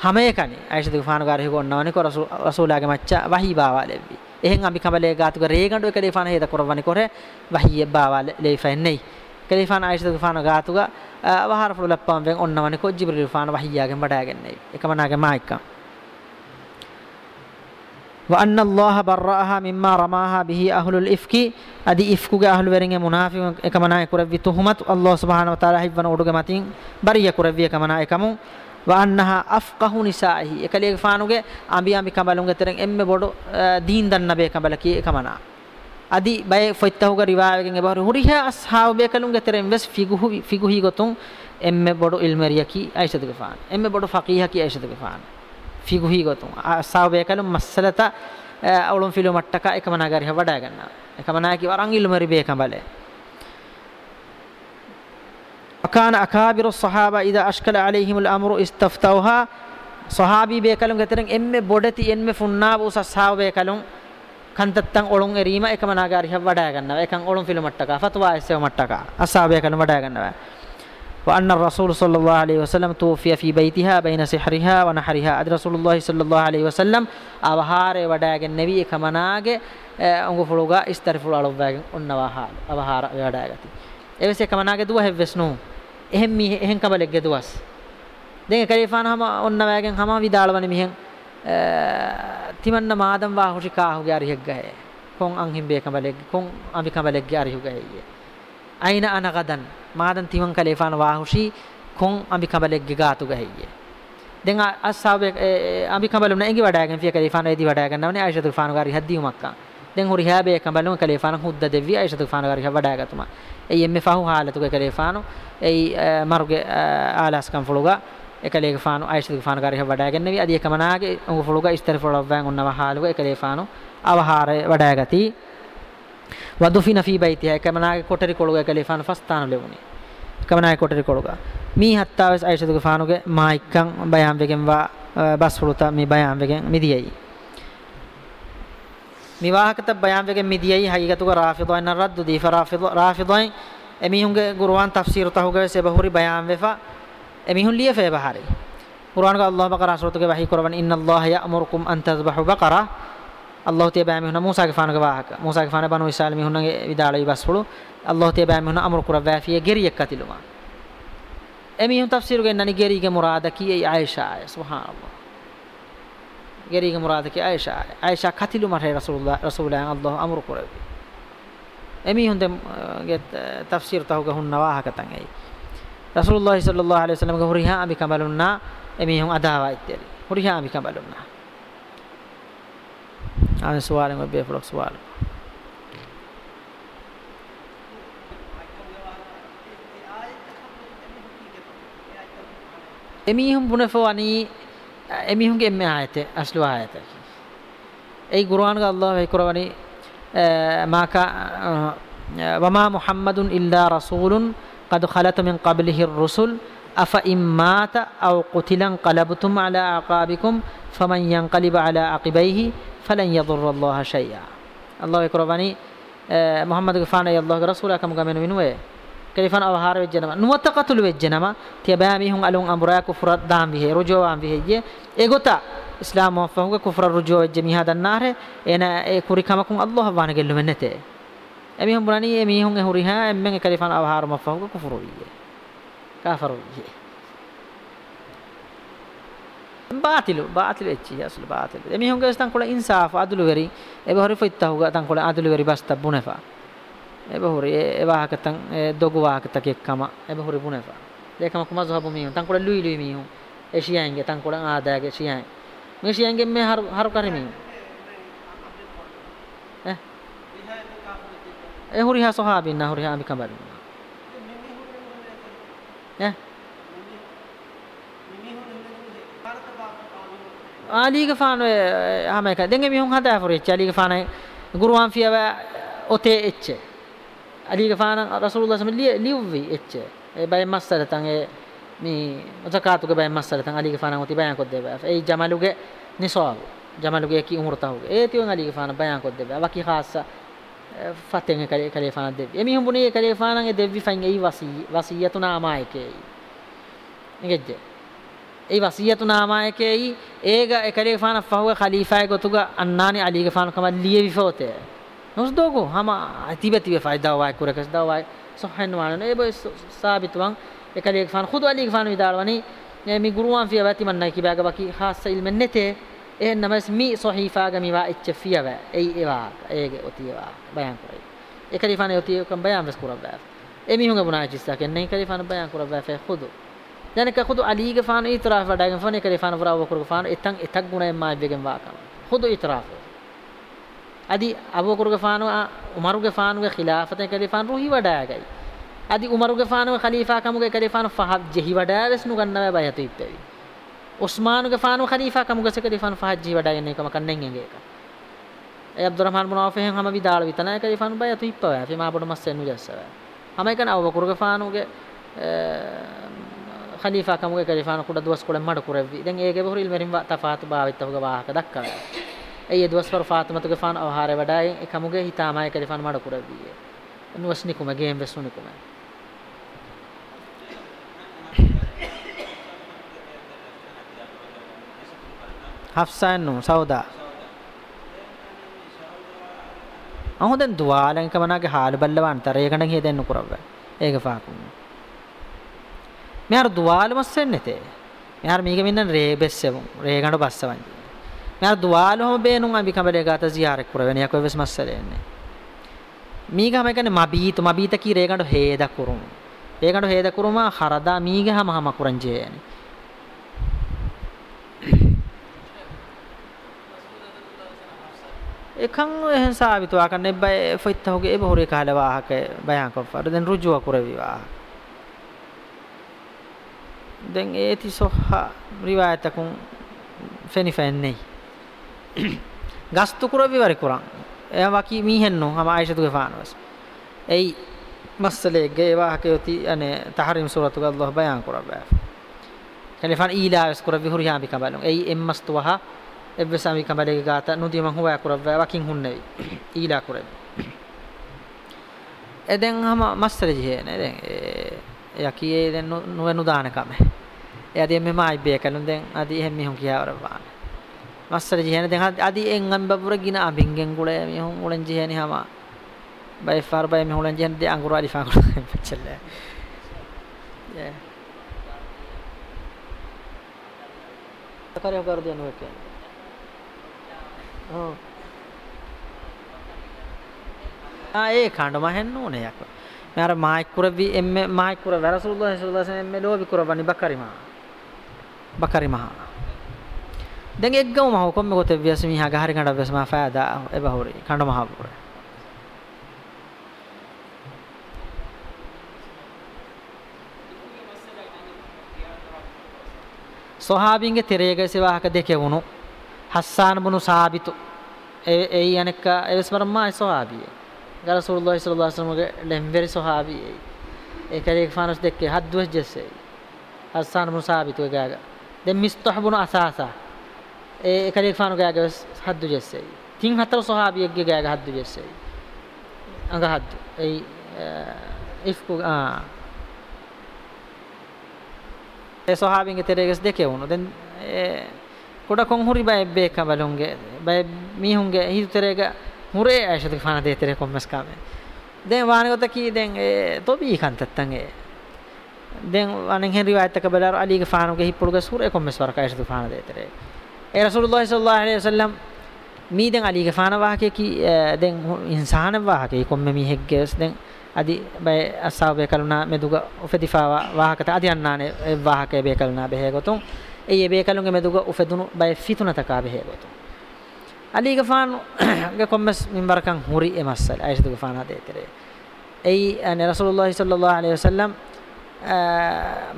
Speaker 1: හැමයකනි අයිෂා දුෆානුගාරහි ගොන්නවනි කො රසූලාගේ මච්චා වහී බාවා ලැබ්වි එහෙන් අම්බිකමලේ ගාතුක රේගඬු එක දෙෆාන හේත කරවනි කොරේ වහී බාවා ලැබෙන්නේ කලිෆාන අයිෂා දුෆාන ගාතුක වහාර ෆුලප්පම් වෙන් ඔන්නවනි කො ජිබ්‍රිල් ෆාන වහීයාගෙන් බඩාගෙන්නේ එකමනාගේ මායිකා وأن الله برأها مما رماها به أهل الإفك أدي إفكوغ أهل ورنگ منافق كمنا يكربي تهمت الله سبحانه وتعالى حبنا ودوغ ماتين بريا كربي كمنا يكمو වන්නහා අෆ්කහු නිසාහි එකලේ ෆානුගේ අඹියාමි කඹලුන්ගේ තරෙන් එම්මෙ බොඩු දීන් දන්න බේ කඹල කී එකමනා අදි බය ෆොයිත්තහුගේ රිවායගෙන් එබහර හුරිහා අස්හාබ් බේ කලුන්ගේ තරෙන් වෙස් ෆිගුහු ෆිගුහි ගොතුන් එම්මෙ බොඩු ඉල්මරියා කී අයිෂතුගේ ෆාන එම්මෙ බොඩු ෆකීහා කී අයිෂතුගේ ෆාන ෆිගුහි ගොතුන් අස්හාබ් බේ කලුන් මස්සලත අවුලුන් ෆිලු මට්ටක එකමනා ගරිහ වඩා ගන්නවා එකමනා කී වරන් ඉල්මරි බේ කඹලේ وكان أكابر الصحابة إذا أشكل عليهم الأمر استفتوها صحابي بيكلم كترن إم بودتي إن فناب وسحاب بيكلم කන්තත්තන් ඔළුන් එරීම එකම නාගාරිහ වඩා ගන්නවා. එකන් ඔළුන් ෆිලම් මට්ටක, ෆත්වා ඇසෙව මට්ටක. අසාබය කරන වඩා ගන්නවා. وأن الرسول صلى الله عليه وسلم توفي في بيتها بين سحرها ونحرها أدرى رسول الله صلى الله عليه وسلم أبهار وداغ النبي كمناغ أنغو فلوغا استرفل على وداغ النواحال أبهار وداغتي إيسي كمناغ دوه بسنو එහෙන් මිහ එහෙන් කබලෙක් ගෙදුවස් දැන් කලේෆාන හම ඔන්න වෑගෙන් හම විදාලවන මිහෙන් තිමන්න මාදම් වා හුෂිකාහුගේ අරිහෙක් ගහේ කොන් අං හිම්බේ කබලෙක් කොන් අඹි කබලෙක්ගේ අරිහු ගහේ අයින අනගදන් මාදන් තිමන් කලේෆාන වාහුෂි කොන් අඹි කබලෙක්ගේ ගාතු ගහේ දැන් අස්සාබේ අඹි කබලුන එඟි වඩාගෙන ෆිය කලේෆාන එදි වඩා ගන්නවනේ ආයිෂතුල් ෆානු ගාරි හද්දීමක්කා den huri habe kambalun kalefana hudda devvi aisha tufana gari wada gatuma ei emme fahu halatu ke kalefano ei maruge alas kam fuluga ekale gefano aisha tufana gari wada gennevi adi ekmanage ungu fuluga istar fulawwan unnawa haluga ekale fano avahare wada gati wadufina fi baitiha ekmanage kotari koluga kalefano fastana lewuni ekmanage kotari koluga mi hattaves aisha tufanuge maikkan bayan vegen wa basfuluta mi bayan vegen midiyai මිවාහකත බයම් වෙගෙ මිදියයි හයිගතුක රාෆිදයන් රද්දුදී ෆරාෆිද රාෆිදයන් එමිහුන්ගේ ගුරුවන් තෆ්සීර තහුගේ සබහුරි බයම් වෙෆා එමිහුන් ලිය ෆේ බහරි කුර්ආන් ක අල්ලාහ් බකරා සූරතුගේ වහී කරවන් ඉන්නල්ලාහ යඅමුරුකුම් අන් තස්බහු බකරා අල්ලාහ් තිය බෑමි හුන මූසා ගේ ෆානක වාහක මූසා ගේ ෆාන බනු ඉස්ලාල් මිහුන්නගේ විදාලයි බස්පුළු අල්ලාහ් තිය බෑමි හුන අමරු කුර වැෆිය ගෙරියක් කතිලුමා එමිහුන් තෆ්සීරුගේ නනි ගෙරිගේ මුරාද කී ඒ ආයිෂා සුබ්හානල්ලාහ් গেরিগে মুরাদকে আয়েশা আয়েশা খাতিলু মাঠে রাসুল্লাহ রাসুল্লাহ আল্লাহ আমর করে এমি হুনতে তাফসির তাহুকে হুন নওয়া হাকা তাঙ্গাই রাসুল্লাহ সাল্লাহ আলি সাল্লামকে হরিহা আমি কামালুন না এমি হুম আদাহা ইত্যাদি হরিহা আমি কামালুন না আমি সোয়াল বেফলক সোয়াল එමීහුම් පුනෆෝනී එමිහුන්ගේ එම්ම ආයතේ අස්ලු ආයතේ ඒ ගුරුආන් ග අල්ලාහ් වේ කුරවනි මාකා වමා මුහම්මදුන් ඉල්ලා රසූලුන් قد خلت من قبله الرسل أفإن مات أو قتل انقلبتم على أعقابكم فمن ينقلب على عقبيه فلن يضر الله شيئا الله يكرمني محمد غفانا الله رسولك كم كم منو كيفن او هار وجنما نوت قتل وجنما تيبامي هم الون امرا كفر دام به رجوان به ايغوتا اسلام وفهم كفر الرجوع جميع هذا النار انا اي كوريكمكم الله وانا گلو منته امي هم براني امي هم هوريها امن كيفن او هار مفهم كفر ويه كافر ويه باطل باطل اتشي اصل باطل امي هم گستان كولا انصاف عدل وري ابي هوري فتاوغا تان كولا عدل وري بس تبونه فا eba hori eba hakatan dogu hakata kekkama eba hori bunefa lekama kuma zahabu mihun tan kora lui lui mihun eshiyange tan kora aadage shiyan me shiyange me har har karimi eh eh hori ha sahabin na hori ha ami kambarin eh ආලීග ෆාන හැම එක දෙංගෙ මිහුන් හදා ෆොරෙච්ච ආලීග ෆානයි ගුරුවන් ෆියව ඔතේ එච්චේ අලිගෆාන රසූලුල්ලාහ සමලිය ලිව්වි එච්ච ඒ බය මස්සර තන් ඒ මේ ඔතකාතුගේ බය මස්සර තන් අලිගෆාන උති බයන් කොද්ද බය ඒ ජමලුගේ නිසාව ජමලුගේ කි උමර තවුගේ ඒ තියන් අලිගෆාන බයන් කොද්ද බය වකි ખાස්ස ෆතෙන් කලේ කලේ ෆාන දෙවි එමි හම්බුනේ කලේ ෆානන් ඒ දෙවි ෆයින් ඒ වසී වසියතුනා මායකේ නිකෙජ්ජේ ඒ වසියතු නාමායකයයි ඒග එකරේ ෆාන ෆහුව ඛලීෆාය ගොතුග අන්නානි අලීග ෆාන කම ලියවිෆෝතේ nosdogo hama atiba tibe fayda wa kura kas da wa sohhan wa ne boy sabit wan ekali fan khud ali fan vidal wani mi guruwan fi abati man nai kibaga baki khassa ilmen nete eh namas mi sahifa ga mi wa ichfiya wa ei ewa ege oti ewa bayan kurai ekali fan oti kam bayan bas kura ba emi hunga buna chista ken nai kali fan bayan kura ba fa khud දැනක හුදු අලීග ෆාන ඉතරාෆ් වඩාගෙන ෆෝන එකේ ෆාන වරාව කරුක ෆාන එතන් එතක් ගුණයෙන් මායි වෙගෙන් වාකම හුදු ඉතරාෆ් අදි අබූබකර්ගේ ෆානුව උමරුගේ ෆානුවේ ඛිලාෆතේ කලිෆාන් රෝහි වඩාගයි අදි උමරුගේ ෆානුව ඛලීෆා කමුගේ කලිෆාන් ෆහබ් ජෙහි වඩාවස් නුගන්නව බය හිතෙයි උස්මානුගේ ෆානුව ඛලීෆා කමුගේ කලිෆාන් ෆහබ් ජෙහි වඩාගෙන එකම කන්නෙන් එගේ එක ඒ අබ්දුරහමාන් මුන අවෆෙන් හැම විදාල විතනයි කලිෆාන් බය හිතෙප්පව ෆේ මා බොඩ මස්සෙන් නුජස්සව හැම එකන අබූබකර්ගේ ෆානුගේ ඛලීෆා කමුගේ කලිෆාන් කුඩ දවස් කුලම් මඩ කුරෙවි දැන් ඒකේ බොහොර ඉල්මරින් තෆාත් භාවිතවගේ වාහක දක්කනවා ඒ දුවස්වර ෆාතිමතුගේ ෆාන් අවහාරේ වඩායි එකමුගේ හිතාමයි කලි ෆාන් මඩ කුරවිය නුවස්නි කුම ගේම් වෙස්නි කුම හෆ්සාන් නු සෞදා අහොදෙන් දුවාලෙන් කමනාගේ හාල බල්ලවන් තරයකට ගිය දෙන්න කුරව්ව ඒක ෆාකුම් මෙහර දුවාලෙ මස්සෙන්නතේ මෙහර මීක මින්න රේ බෙස්සෙමු රේ ගණ බස්සවන්නේ නා දුවාලොම බේනුන් අඹි කඹලේ ගාත ziyarak කරවෙන යකෝ වෙස් මස්සලෙන්නේ මීගම කියන්නේ මබීත මබීත කී රේගඬ හේද කුරුම් ඒගඬ හේද කුරුම හරදා මීගහම හම කුරංජේ එකන් එහෙන් සාවිතුවා කන්නේ බය ෆොයිත් හොගේ බොහොරේ කාලේ වාහක බයන් කොෆර දැන් රුජුව කුරවිවා දැන් ඒති සොහ රිවායතකුන් ෆෙනිෆෙන්නේ ගස්තුකුරවිවරකුරන් එය වකි මීහෙන්නු හම ආයිෂතුගේ ෆානවස් එයි මස්සලේගේ ඒවාහකයොති අනේ තහරිම් සූරතුග අල්ලාහ් බයාන් කරබෑ කලිෆාන් ඊලාස් කරවි හුරියාමි කබලු එයි එම්මස්තුවහ එබ්බසාමි කබලේගේ ගාත නුදිම හුවා කරබෑ වකින් හුන්නේ ඊලා කරේ එදෙන් හම මස්සලේ ජීහේනේ දැන් යකියේ දැන් නුවනුදානකම එයාදී මෙම අයිබේ කලුන් දැන් අදී එහෙම මිහුන් කියාවරපාන massara jihane den adi en amba pura gina abingen gule mi hon ulen jihane hama bay far bay mi ulen jihane de angura ali fa gule chelle yeah karyo kar diyan hoke oh ආ ඒ කණ්ඩ මහෙන්න ඕනේ යක් මම අර මායික් කුරවි එම්මේ මායික් කුර වැරසුල්ලා හසුල්ලා සෙම්මේ ලෝබි කුරවනි බකරිමා බකරිමා දැන් එක්ගම මහ කොම්ම ගොත ව්‍යස මිහ ගහරි කණ්ඩ ව්‍යස මහ ෆෑදා එබහුරි කණ්ඩ මහ පුර සොහාබින්ගේ තෙරේගේ සවාහක දෙකේ වුණු හස්සාන බුනු සාබිතු ඒ ඒ යනක එවස්මරම්මා සොහාබිය ගරසූල්ලාහි සල්ලල්ලාහු අලයිහි වසල්ලමගේ ලෙම්වරි සොහාබිය ඒ කරේ ෆානස් දෙකේ හද්වස් ජස්සේ හස්සාන බුනු සාබිතු ගාග දැන් මිස්තහ බුනු අසාසා ඒ එකලේ ෆානු ගෑගේ හද්දු ජෙස්සෙයි තින් හතර සොහාබියෙක්ගේ ගෑගේ හද්දු ජෙස්සෙයි අඟ හද්දු ඒ ඉෆ්කු ආ ඒ සොහාබින්ගේ තෙරේගස් දෙකේ වුණු දැන් ඒ කොඩ කොන් හුරි බය බේක බලුන්ගේ බය මීහුන්ගේ හිතු තෙරේග හුරේ ඇෂද ෆාන දේ තෙරේ කොම්මස් කාමේ දැන් වානගත කී දැන් ඒ තොබී කන්තත්තන් ඒ දැන් අනෙන් හෙන් රිවායත් එක බලර අලීගේ ෆානුගේ හිප්පුලුගේ සූරේ කොම්මස් වරක ඇෂද ෆාන දේ තෙරේ ඒ රසූලුල්ලාහි සල්ලල්ලාහු අලයිහි වසල්ලම් මී දැන් අලීගේ ෆාන වාහකේ කි දැන් ඉන්සාන වාහකේ කොම්ම මී හෙග්ගස් දැන් අදි බය අසාබේ කලුනා මෙදුග උපදිෆාවා වාහකත අදි අන්නානේ වාහකේ බේ කලුනා බෙහෙගතුන් ඒ බේ කලුන්ගේ මෙදුග උපදුනු බය ෆිතුන තකා බෙහෙගතුන් අලී ගෆාන් ගේ කොම්මස් මින්බරකන් හුරි එමස්සල් අයිෂතු ගෆාන් හදේ තරේ ඒ අනේ රසූලුල්ලාහි සල්ලල්ලාහු අලයිහි වසල්ලම්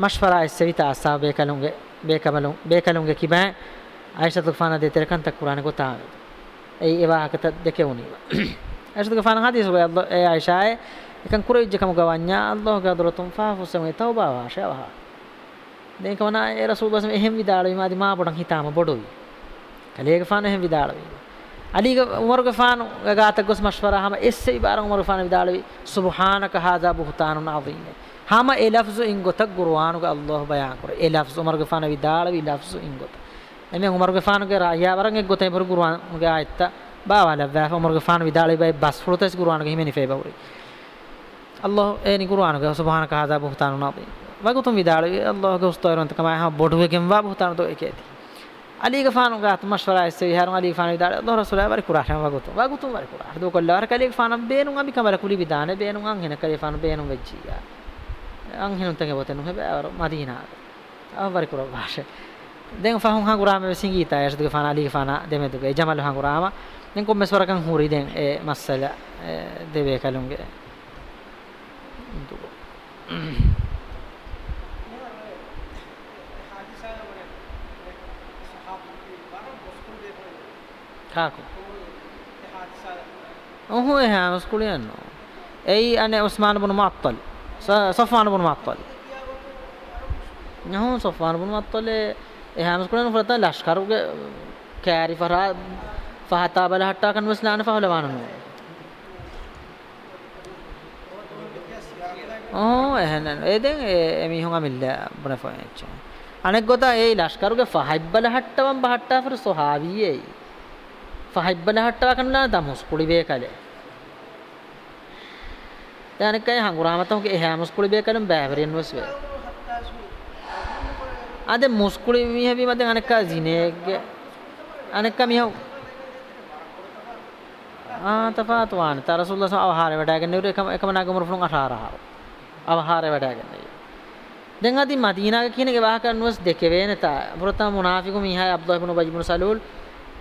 Speaker 1: මෂ්ෆරා ඉස්සවිත අසාබේ කලුන්ගේ බේකමලුන් බේකලුන්ගේ කිබෑ আয়েশাতুল ফানা দিতে রেখান্তা কোরআনে কোথাও এই এবার হাকতা দেখে উনি আয়েশাতুল ফানা হাদিস হবে আল্লাহ এ আয়েশায় এখান করে যে কাম গাওয়ান্যা আল্লাহ গাদর তুম ফাহু সময় তাও বাবা সে বাহা দেখ না এ রাসূল বাসম এহেম বিদাড়ই মাদি মা বড়ং হিতাম বড়ই খালি এক ফান এহেম বিদাড়ই আলী উমর গফান গাত গোস মশওয়ারা হাম এসে বার উমর গফান বিদাড়ই সুবহানাক হাযা বুহতানুন আযীম হাম এ লফজ ইনগো তক কুরআন আল্লাহ বয়ান করে এ লফজ উমর গফান বিদাড়ই লফজ ইনগো তক ene umar ge fanu ge ya waran ek gote bur qur'an ge aytta ba wala va umar ge fanu vidale bay bas furutes qur'an ge himeni fe bawri allah eni eh, qur'an ge subhanaka hada buhtanu nabi va gotum vidale allah ge ustoyron ta kama ha bodwe gem va buhtanu to eketi ali ge fanu ge atma shara isse harum ali fanu vidale allah rasul var qur'an va gotum va gotum var qur'an do kollar kali ge fanu benun abi kamara kuli vidane benun an hena kali fanu benun vejji ya an henun tage botenu hebe madina avar qur'an vashe දැන් ෆහුන් හංගුරාම විසින්ගී තයස් දුක ෆනා ලී ෆනා දෙමෙදුක ඒ ජමල් හංගුරාම දැන් කොම්මස් වරකන් හුරි දැන් ඒ මස්සල දෙවේ කලුන්ගේ කාකු ඔහු එහා උස්කුල යනවා එයි අනේ උස්මාන් බුන මුඅත්තල් සෆවාන් බුන මුඅත්තල් නහු සෆවාන් බුන මුඅත්තලේ එහෙම කරන ෆරත ලෂ්කරුගේ කෑරි ෆරා ෆහතා බලහට්ටා කන්වස් ලාන ෆහලවානු ඕ එහෙනම් ඒ දැන් ඒ මිහුන් අමිල්ල බරෆෝන්ච් අනෙක් ගොත ඒ ලෂ්කරුගේ ෆහයිබ් බලහට්ටවම් බහට්ටා ෆර සොහාවියේ ෆහයිබ් බලහට්ටා කන්ලා තමස් කුඩි වේ කලේ දැන් අනෙක් අය හංගුරාමතෝගේ එහෙම කුඩි වේ කලම් බෑවරියන් වස් වේ අද මුස්කුලි මිහබි මත අනක්කා සිනේග අනක්ක මිහව් ආතපාතුවාන තරසුල්ල අවහාර වැඩාගන්නට එක එකම නගමරුණු අටාරහාව අවහාර වැඩාගන්නයි දැන් අති මදීනාග කියන ගවාහකන් නුවස් දෙක වේනතා පුරතා මුනාෆිකු මිහා අබ්දුල්බුන බජිබුන සලූල්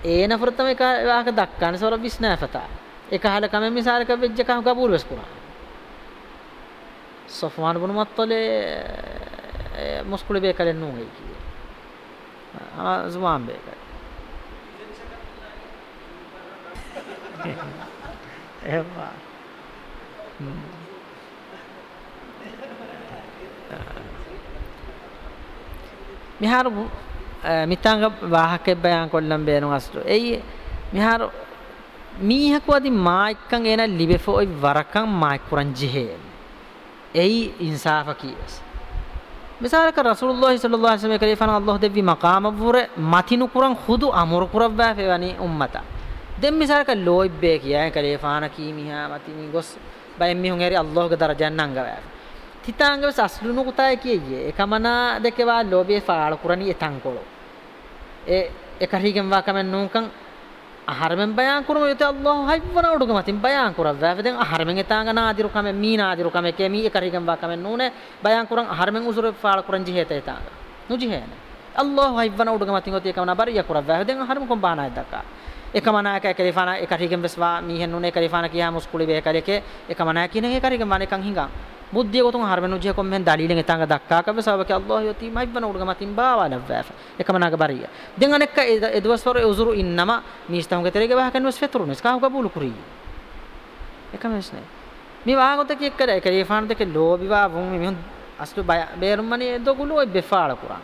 Speaker 1: ඒන පුරතම එක වාහක දක්කන සොර විස්නාෆතා එක හල කම මිසාරක වෙජ්ජ කහ කබූල් වෙස්කුණා සොෆ්වාන් බුන මත්තලේ මුස්කුලි බේකලෙන් නුන් හයි කිය ස්වාම් බේකල එවා මිහාරු මිතාංග වාහකෙ බයන් කොල්ලම් බේනු අස්තු එයි මිහාරු මීහකුවදි මායික්කන් එන ලිබෙෆෝ ඔයි වරකන් මායිකුරන් ජිහේ එයි ඉන්සාෆ කියස් මිසාලක රසූලුල්ලාහි සල්ලල්ලාහු අලයිහි වසල්ලම කලිෆාන අල්ලාහ් දෙවි මකාම වුර මතිනු කුරන් හුදු අමර කුරබ්බා ෆෙවනි උම්මත දෙම් මිසාලක ලෝයිබ්බේ කියා කලිෆාන කීමිහා මතිනි ගොස් බයෙන් මිහුන් ඇරි අල්ලාහ්ගේ දරජන් නංගවෑ තිතාංගව සස්ලුනු කුතාය කියේ එකමනා දෙකවා ලෝබේ ෆාල කුරණි එතංකොලෝ ඒ එකරීගෙන් වා කමෙන් නූකන් අහරමෙන් බයන් කරමු යත අල්ලාහ් හයිබ්වනවඩුක මතින් බයන් කරවවා වෙදෙන් අහරමෙන් එතාග නාදිරු කම මී නාදිරු කම කේ මී එකරිගම් වා කම නූනේ බයන් කරන් අහරමෙන් උසුර ෆාල කරන් ජිහෙත එතාග නුජිහෙන අල්ලාහ් හයිබ්වනවඩුක මතින් ඔතේ කම නබරිය කරවවා වෙදෙන් අහරම කොම් බානා දක්කා එකමනායක එකරිෆානා එකරිගම් බස්වා මීහෙන් නූනේ එකරිෆානා කියා මුස්කුලි වේ කරේකේ එකමනායකිනේ එකරිගම් වනේ කන් හිඟා බුද්ධිය ගොතුන් හරමනු ජේ කොම් මෙන් දලීලෙන් එතංග දක්කා කබ සවක අල්ලාහ් යති මයිබ්බන උඩගම තිම්බාවා නවැෆ එකමනාග බරිය දෙන් අනෙක්ක එදවස්වර උසුරු ඉන්නම මිස්තම් ගතරේ ගවහ කනවස් ෆෙතුරුනස් කාහ කබූලු කුරී එකමස් නේ මේ වාගොත කියක් කර එක රේෆාන් දෙක ලෝබිවා වුන් මෙහුන් අස්තු බය බේරුම්මනේ දොගුලෝ බෙෆාල Quran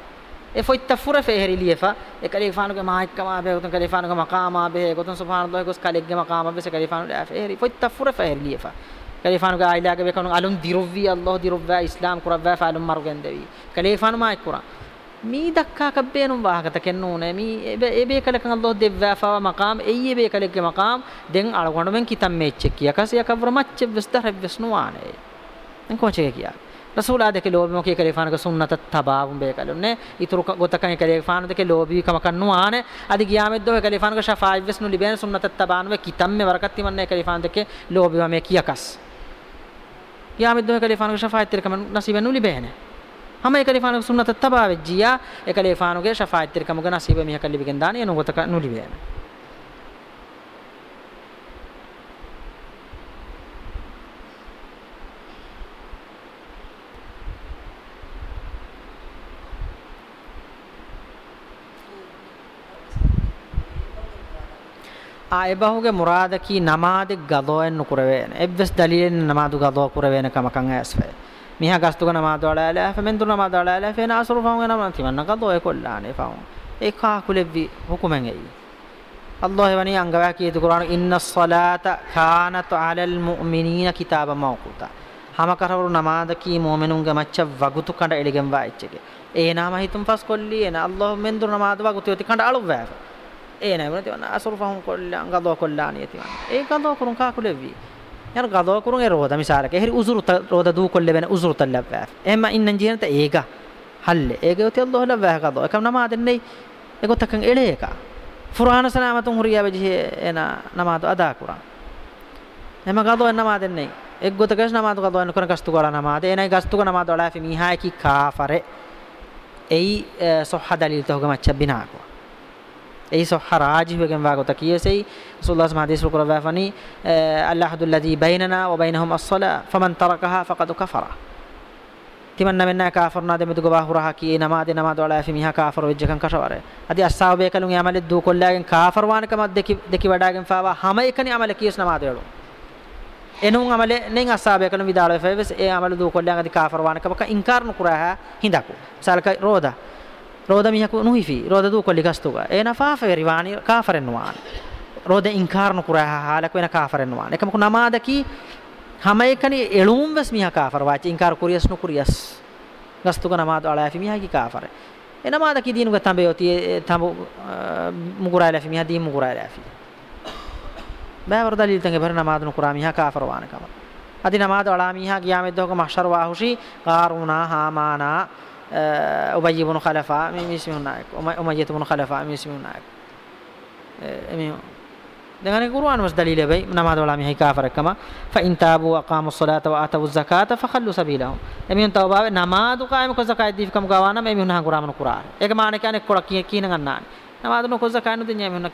Speaker 1: e foi tafura fe heri liefa e kalifano ke maikka ma be goton kalifano ke maqama be goton subhanallah kos kalegge maqama be se kalifano da fe heri foi tafura fe heri liefa ಕಲೀಫಾನುಗ ಇಲ್ಲಾಗಬೇಕು ಅಲ್ಲೊಂದು ದಿರುವ್ವಿ ಅಲ್ಲೋ ದಿರುವ್ವ ಇಸ್ಲಾಂ ಕುರವ್ವ ಫಾಲುಂ ಮರುಗೆಂದೆವಿ ಕಲೀಫಾನು ಮಾಯ್ಕುರ ಮೀ ದಕ್ಕಾ ಕಬ್ಬೇನು ವಾಹಕತ ಕೆನ್ನೂನೆ ಮೀ ಎ ಬೇಕಲಕ ಅಲ್ಲೋ ದೆವ್ವ ಫವ ಮಕಾಮ್ ಎಯ್ಯ ಬೇಕಲಕ್ಕೆ ಮಕಾಮ್ ದೆಂಗ್ ಅಳಗೊಂಡು ಮೆಂಗ್ ಕಿತಮ್ಮೆ ಎಚ್ಚೆಕ್ಕಿ ಯಕಸ್ ಯಕವ್ರ ಮಚ್ಚೆ ವ್ಯಸ್ತ ಹವ್ಯಸ್ನು ಆನೆ ನಂಗೆ ಕೋಚೆಗೆ ಕಿಯಾ රසූලාදක ලෝබිමකේ කලේෆානක සුන්නත තබාවුම් බේකලුන්නේ ඉතුරු ගොතකන් කලේෆානදක ලෝබිකම කන්නු ආනේ අදි ගියාමෙද්දෝ කලේෆානක ෂෆායිවස් නුලිබෙන සුන්නත තබානුවේ කිතම්මේ වරකත් තිමන්නේ කලේෆානදක ලෝබිවමේ කියකස් යාමිද්දම කලේ ෆානුගේ ෂෆායත් තිරකම නසීබෙන් නුලි බෑනේ හැම එකලේ ෆානුගේ සුන්නත තබා වෙජ්ජියා එකලේ ෆානුගේ ෂෆායත් තිරකමගේ නසීබ මිහ කල්ලි බිකෙන් දානේ නුගත නුලි බෑනේ ආයබහුගේ මුරාදකී නමාද ගදෝයන් නුකරවේන එබ්වස් දලියෙන් නමාදු ගදෝ කරවේන කමකන් ඇස්වේ මිහ ගස්තුක නමාද වලලා ෆමෙන් දුන නමාද වලලා ෆේන අසරු ෆම් වෙන මන් තිමන්න ගදෝ ඒ කොල්ලානේ ෆම් ඒ කා කුලෙව්වි හුකුමෙන් එයි අල්ලාහ් වනි අංගවා කීතු කුරාන ඉන්නස් සලාත කානත් අලල් මුමිනීන කිතාබ මවකුතා හම කරවරු නමාද කී මොමිනුන්ගේ මච්ච වගුතු කඩ එලිගෙන් වායිච්චගේ ඒ නාම හිතුම් පස් කොල්ලී එන අල්ලාහ් මෙන් දුන නමාද වගුතු යති කඩ අලුවෑ ඒ නෑ වුණා තියවන්න අසරුෆහම් කොල්ලන් ගදෝ කොල්ලාන යතිවන්න ඒ ගදෝ කුරුන් කා කුලෙවි යන ගදෝ කුරුන් ඒ රෝද මිසාරක හරි උසුරු රෝද දූ කොල්ලෙ වෙන උසුරු තල්ලබ්වා එහම ඉන්නන් ජීනත ඒක හල්ලෙ ඒක යති අල්ලාහ ලබ්වා ගදෝ එකම නමාදෙන්නේ ඒකතකන් එලේක ෆුරාන සලාමතුන් හුරියා වෙජි එන නමාතු අදා කුරන් එහම ගදෝ නමාදෙන්නේ එක් ගොතකස් නමාතු ගදෝ යන කරන කස්තු කරා නමාද එනයි ගස්තු කරා නමාද වලා ෆි මිහායි කි කාෆරේ එයි සොහදලිල් තෝගමච්ච බිනාකෝ এই সহা রাজি হয়ে গেম বাগত কি সেই রাসূলুল্লাহ হাদিস করে বাফানি আল্লাহু আল্লাযী বাইনানা ওয়া বাইনাহুম আস-সালা ফামান তারাকাহা ফাকাদ কাফারা තිමන් නමෙන්න කාෆර්නා දෙමෙතු ගවා හුරහා කී නමා දෙ නමා දොලා ඇෆි මිහා කාෆර් වෙජ්ජකන් කෂවර අදී අස්සාවබේ කලුන් යමලෙ දූ කොල්ලාගෙන් කාෆර් වානකම දෙකි දෙකි වඩාගෙන් ෆාවා හැම එකනේ අමල කීස් නමා දෙලු එනුන් අමල නෙන් අස්සාවබේ කලුන් විදාල ෆෙවස් ඒ අමල දූ කොල්ලාගෙන් කාෆර් වානකම ක ඉන්කාර් නුකුරහ හිඳකු සල්ක රෝදා ರೋದ ಮಿಹಕು ನುಹಿಫಿ ರೋದ ದೂಕೊಲ್ಲಿ ಕಸ್ತುಗ ಏ ನಫಾಫೆ ರಿವಾನಿ ಕಾಫರೆನ್ನುವಾನ್ ರೋದ ಇಂಕಾರನು ಕುರ ಹಾಲಕ್ವೆನ ಕಾಫರೆನ್ನುವಾನ್ ಏಕಮಕು ನಮಾದಕಿ ಹಮೈಕನಿ ಎಳುಂ ವೆಸ್ ಮಿಹ ಕಾಫರ್ ವಾಚಿ ಇಂಕಾರ ಕುರಿಯಸ್ನು ಕುರಿಯಸ್ ಗಸ್ತುಗ ನಮಾದು ಅಳಾಫಿ ಮಿಹಕಿ ಕಾಫರೆ එන මාද කිදීනුක තඹ යොති තඹ මුගුරා ලැෆි මිහා දී මුගුරා ලැෆි බෑ වරද දලිල් තංගේ බර නමාද නුකුරා මිහා කාෆර වානකම අදි නමාද වලා මිහා ගියා මෙද්දෝක මහෂර වාහුෂි කාරුණා හාමානා أبي آه، بن خلفاء من اسمه نائك أمية بن خلفاء من اسمه نائك أمي آه، دعاني القرآن مش دليل بي من هذا ولا مهي كافر كما فإن تابوا وقاموا الصلاة وآتوا الزكاة فخلوا سبيلهم أن توبة نماذج قائم كل زكاة في كم قوانا ما أمي هنا قرآن القرآن أنا كأنا كورا كي كي نعنى نماذج نو كل زكاة نو دنيا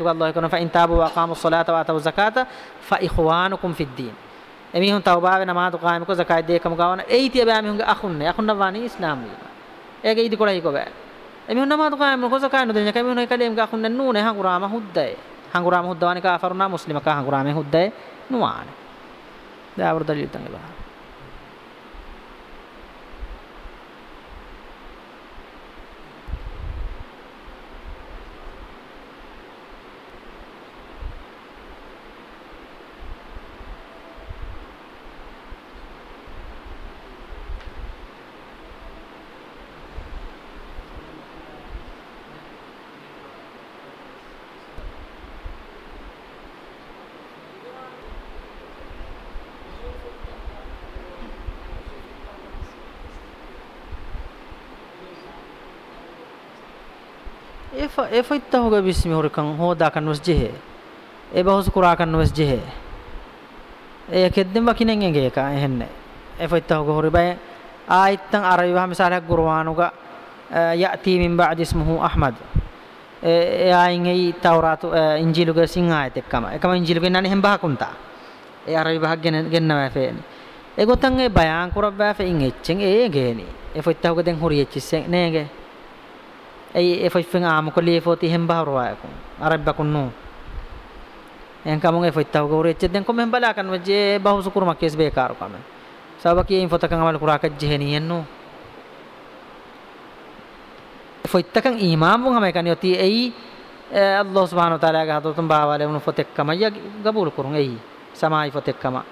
Speaker 1: يكون فإن تابوا وقاموا الصلاة එමිහුන් තවබාවේ නමාතු කායමක zakat දෙකම ගවන එයි තිය බෑ මිහුන්ගේ අහුන්නේ අහුන්න වානි ඉස්ලාම් වීම ඒගේ ඉදි කොලයි කොබෑ එමිහුන් නමාතු කායමක zakat නොදෙන කමිහුන් එකලෙම් ගහුන්න නූනේ හංගුරාම හුද්දයි හංගුරාම හුද්දවානි කාෆරුනා මුස්ලිම කා හංගුරාමේ හුද්දයි නුවානේ දාවර දලිය තංගලා efa efa ittahuga bismi horikan hoda kan wasjihe e bahus qura kan wasjihe e kedden wakinen enge ka ehenne efa ittahuga horibay aittan arayuha misalak qur'anuga e, yati min ba'di ismuhu ahmad e, e ayin ei tawratu e, injiluga singayat ekkama ekama injiluga nani hem bahakunta e arayu bahag gen gennawa feen e gotan e bayan kurabba fe in echen e geni e foittahuga den horiyechisen nege ay e foifen aamu koli e foti hem bahruwa ko arabba kunnu en kamun e foitta go reche den kom hem bala kan je bahu sukur makes be kar kam sabaki en fotakan amal kuraka jeheni ennu foittakan imamun hama kan yoti ei eh, Allah subhanahu wa ta'ala ga hadotum bahwale unu fotekkama ya gabul kurun ei samai fotekkama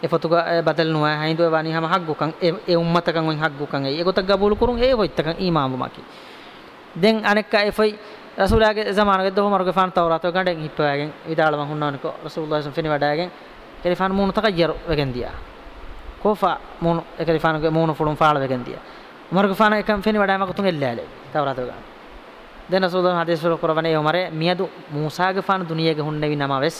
Speaker 1: e fotuga eh, badal nuwa haindu e bani hama haggu kan e eh, ummata kan wen haggu kan ei e gotak gabul kurun e foittakan imamu maki දෙන් අනෙක්කා එෆයි රසූලයාගේ සමානගෙද්ද හොමරුගේ ෆාන් තවරාතෝ ගඩෙන් හිප්පවැගෙන් විදාල මං හුන්නානකෝ රසූලුල්ලාහ් සම් ෆිනි වඩාගෙන් එකලි ෆාන් මූණ තකයර් වෙගෙන් දියා කෝෆා මූණ එකලි ෆාන්ගේ මූණ ෆුලුම් ෆාල වෙගෙන් දියා උමරුගේ ෆාන එකම් ෆිනි වඩාම කතුන් එල්ලාලේ තවරාතෝ ගන්න දැන් රසූලුල්ලාහ් හදීස් වල කරවනේ උමරේ මියදු මූසාගේ ෆාන දුනියගේ හුන්නෙවි නමවෙස්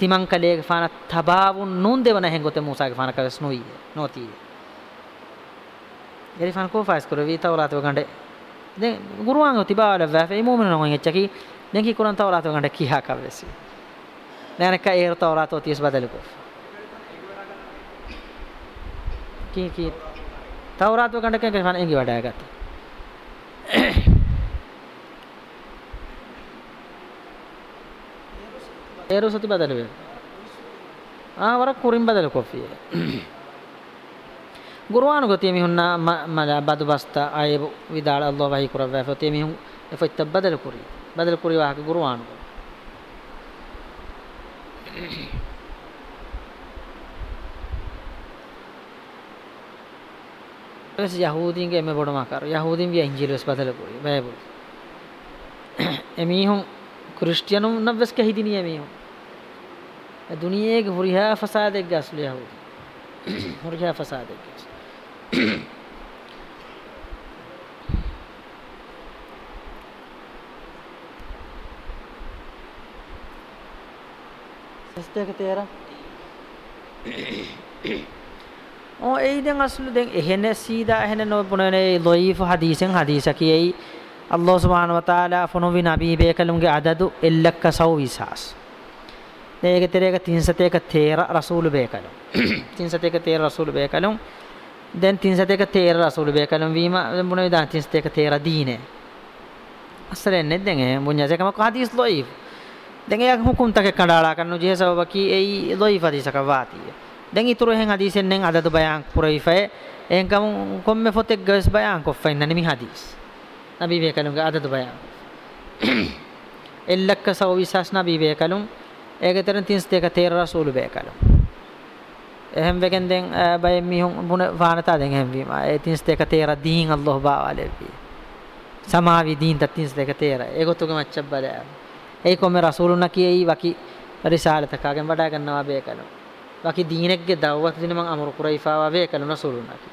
Speaker 1: තිමන් කලේගේ ෆාන තබාවුන් නුන් දෙවන හැංගොතේ මූසාගේ ෆාන කවස් නොයි නොතී එරි ෆාන කෝෆාස් කරවී තවරාතෝ ගන්නේ දැන් ගුරුවන් උතිබාල වැෆේ මුමින නොන් එච්චකි දැන් කි කුරන් තවරාත ගන්න කියා කවෙසි දැන් එක ඒර තවරාත ඔතිස් බදලකෝ කි කි තවරාත ගන්න කෙන් ගන්න එංගි වඩා ගත්ත ඒර සති බදලවේ ආ වර කුරින් බදලකෝ ෆියේ ගුරුවාන ගොතිය මිහුන්නා මලා බදු බස්තා ආයේ විදාල අල්ලාහ් වහී කුරවෑ ෆතිය මිහුන් එෆයිත් බදල් කුරි බදල් කුරි වාහක ගුරුවාන එස් යහූදීන්ගේ එමෙ බොඩම ආකාර යහූදීන්ගේ ඉන්ජිලස් බදල් කුරි බයිබල් එමිහුන් ක්‍රිස්තියානුන් නවස් කැහිදිනිය එමිහුන් දුනියේගේ හුරිහා ෆසාදෙක් ගස්ලු යහූදී හුරිහා ෆසාදෙක් ගස්ලු දෙක තේරෙන ඕ ඒ දැන් අස්ලු දැන් එහෙන සීදා එහෙන නොබුණනේ ලොයිෆ් හදීසෙන් හදීස කියයි අල්ලාහ් සුබ්හානහු වතාලා ෆොනු වි නබී බේකලුන්ගේ අදදු එල්ලක්ක සෞවිසාස් මේක තේරේක 301 තේර රසූල් බේකලු 301 තේර රසූල් බේකලුන් දැන් තින්සතේක තේර රසූල් බේ කලම් වීම දැන් මොන විදා තින්සතේක තේර දීනේ අසලෙන් නෙ දැන් ඒ මුඤ්ඤසේකම හදීස් ලොයිෆ් දැන් එයා හුකුම් තක කඩාලා කරනු ජේ සබබ කි ඒ ලොයිෆ් හදීසක වාතිය දැන් ඉතුරු එහෙන් හදීසෙන් නෙන් අදද බයන් පුරයිෆේ එහෙන් කම කොම්මෙ ෆොතෙක් ගස් බයන් කොෆයින් නනි මි හදීස් නබි බේ කලම් අදද බයන් එල්ලක්ක සව විශ්වාස නබි බේ කලම් ඒකතරන් තින්සතේක තේර රසූල් බේ කලම් එහෙම් වෙගෙන් දැන් බය මිහුන් බුන වානතා දැන් එහෙම් වීම ඒ 32 තේර දීන් අල්ලාහ් බාවලෙවි සමාවි දීන් 32 තේර ඒගොතුගේ මච්චබ් බල ඒ කොමෙ රසූලුනා කියයි වකි රිසාලතකගෙන් වඩා ගන්නවා බේ කලෝ වකි දීනෙක්ගේ දවවත් දින මං අමරු කුරයිෆාවා බේ කලෝ රසූලුනා කි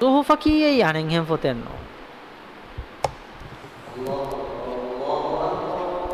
Speaker 1: තෝහු ෆකී යන්නේ එහෙම් ෆොතෙන්නෝ අල්ලාහ්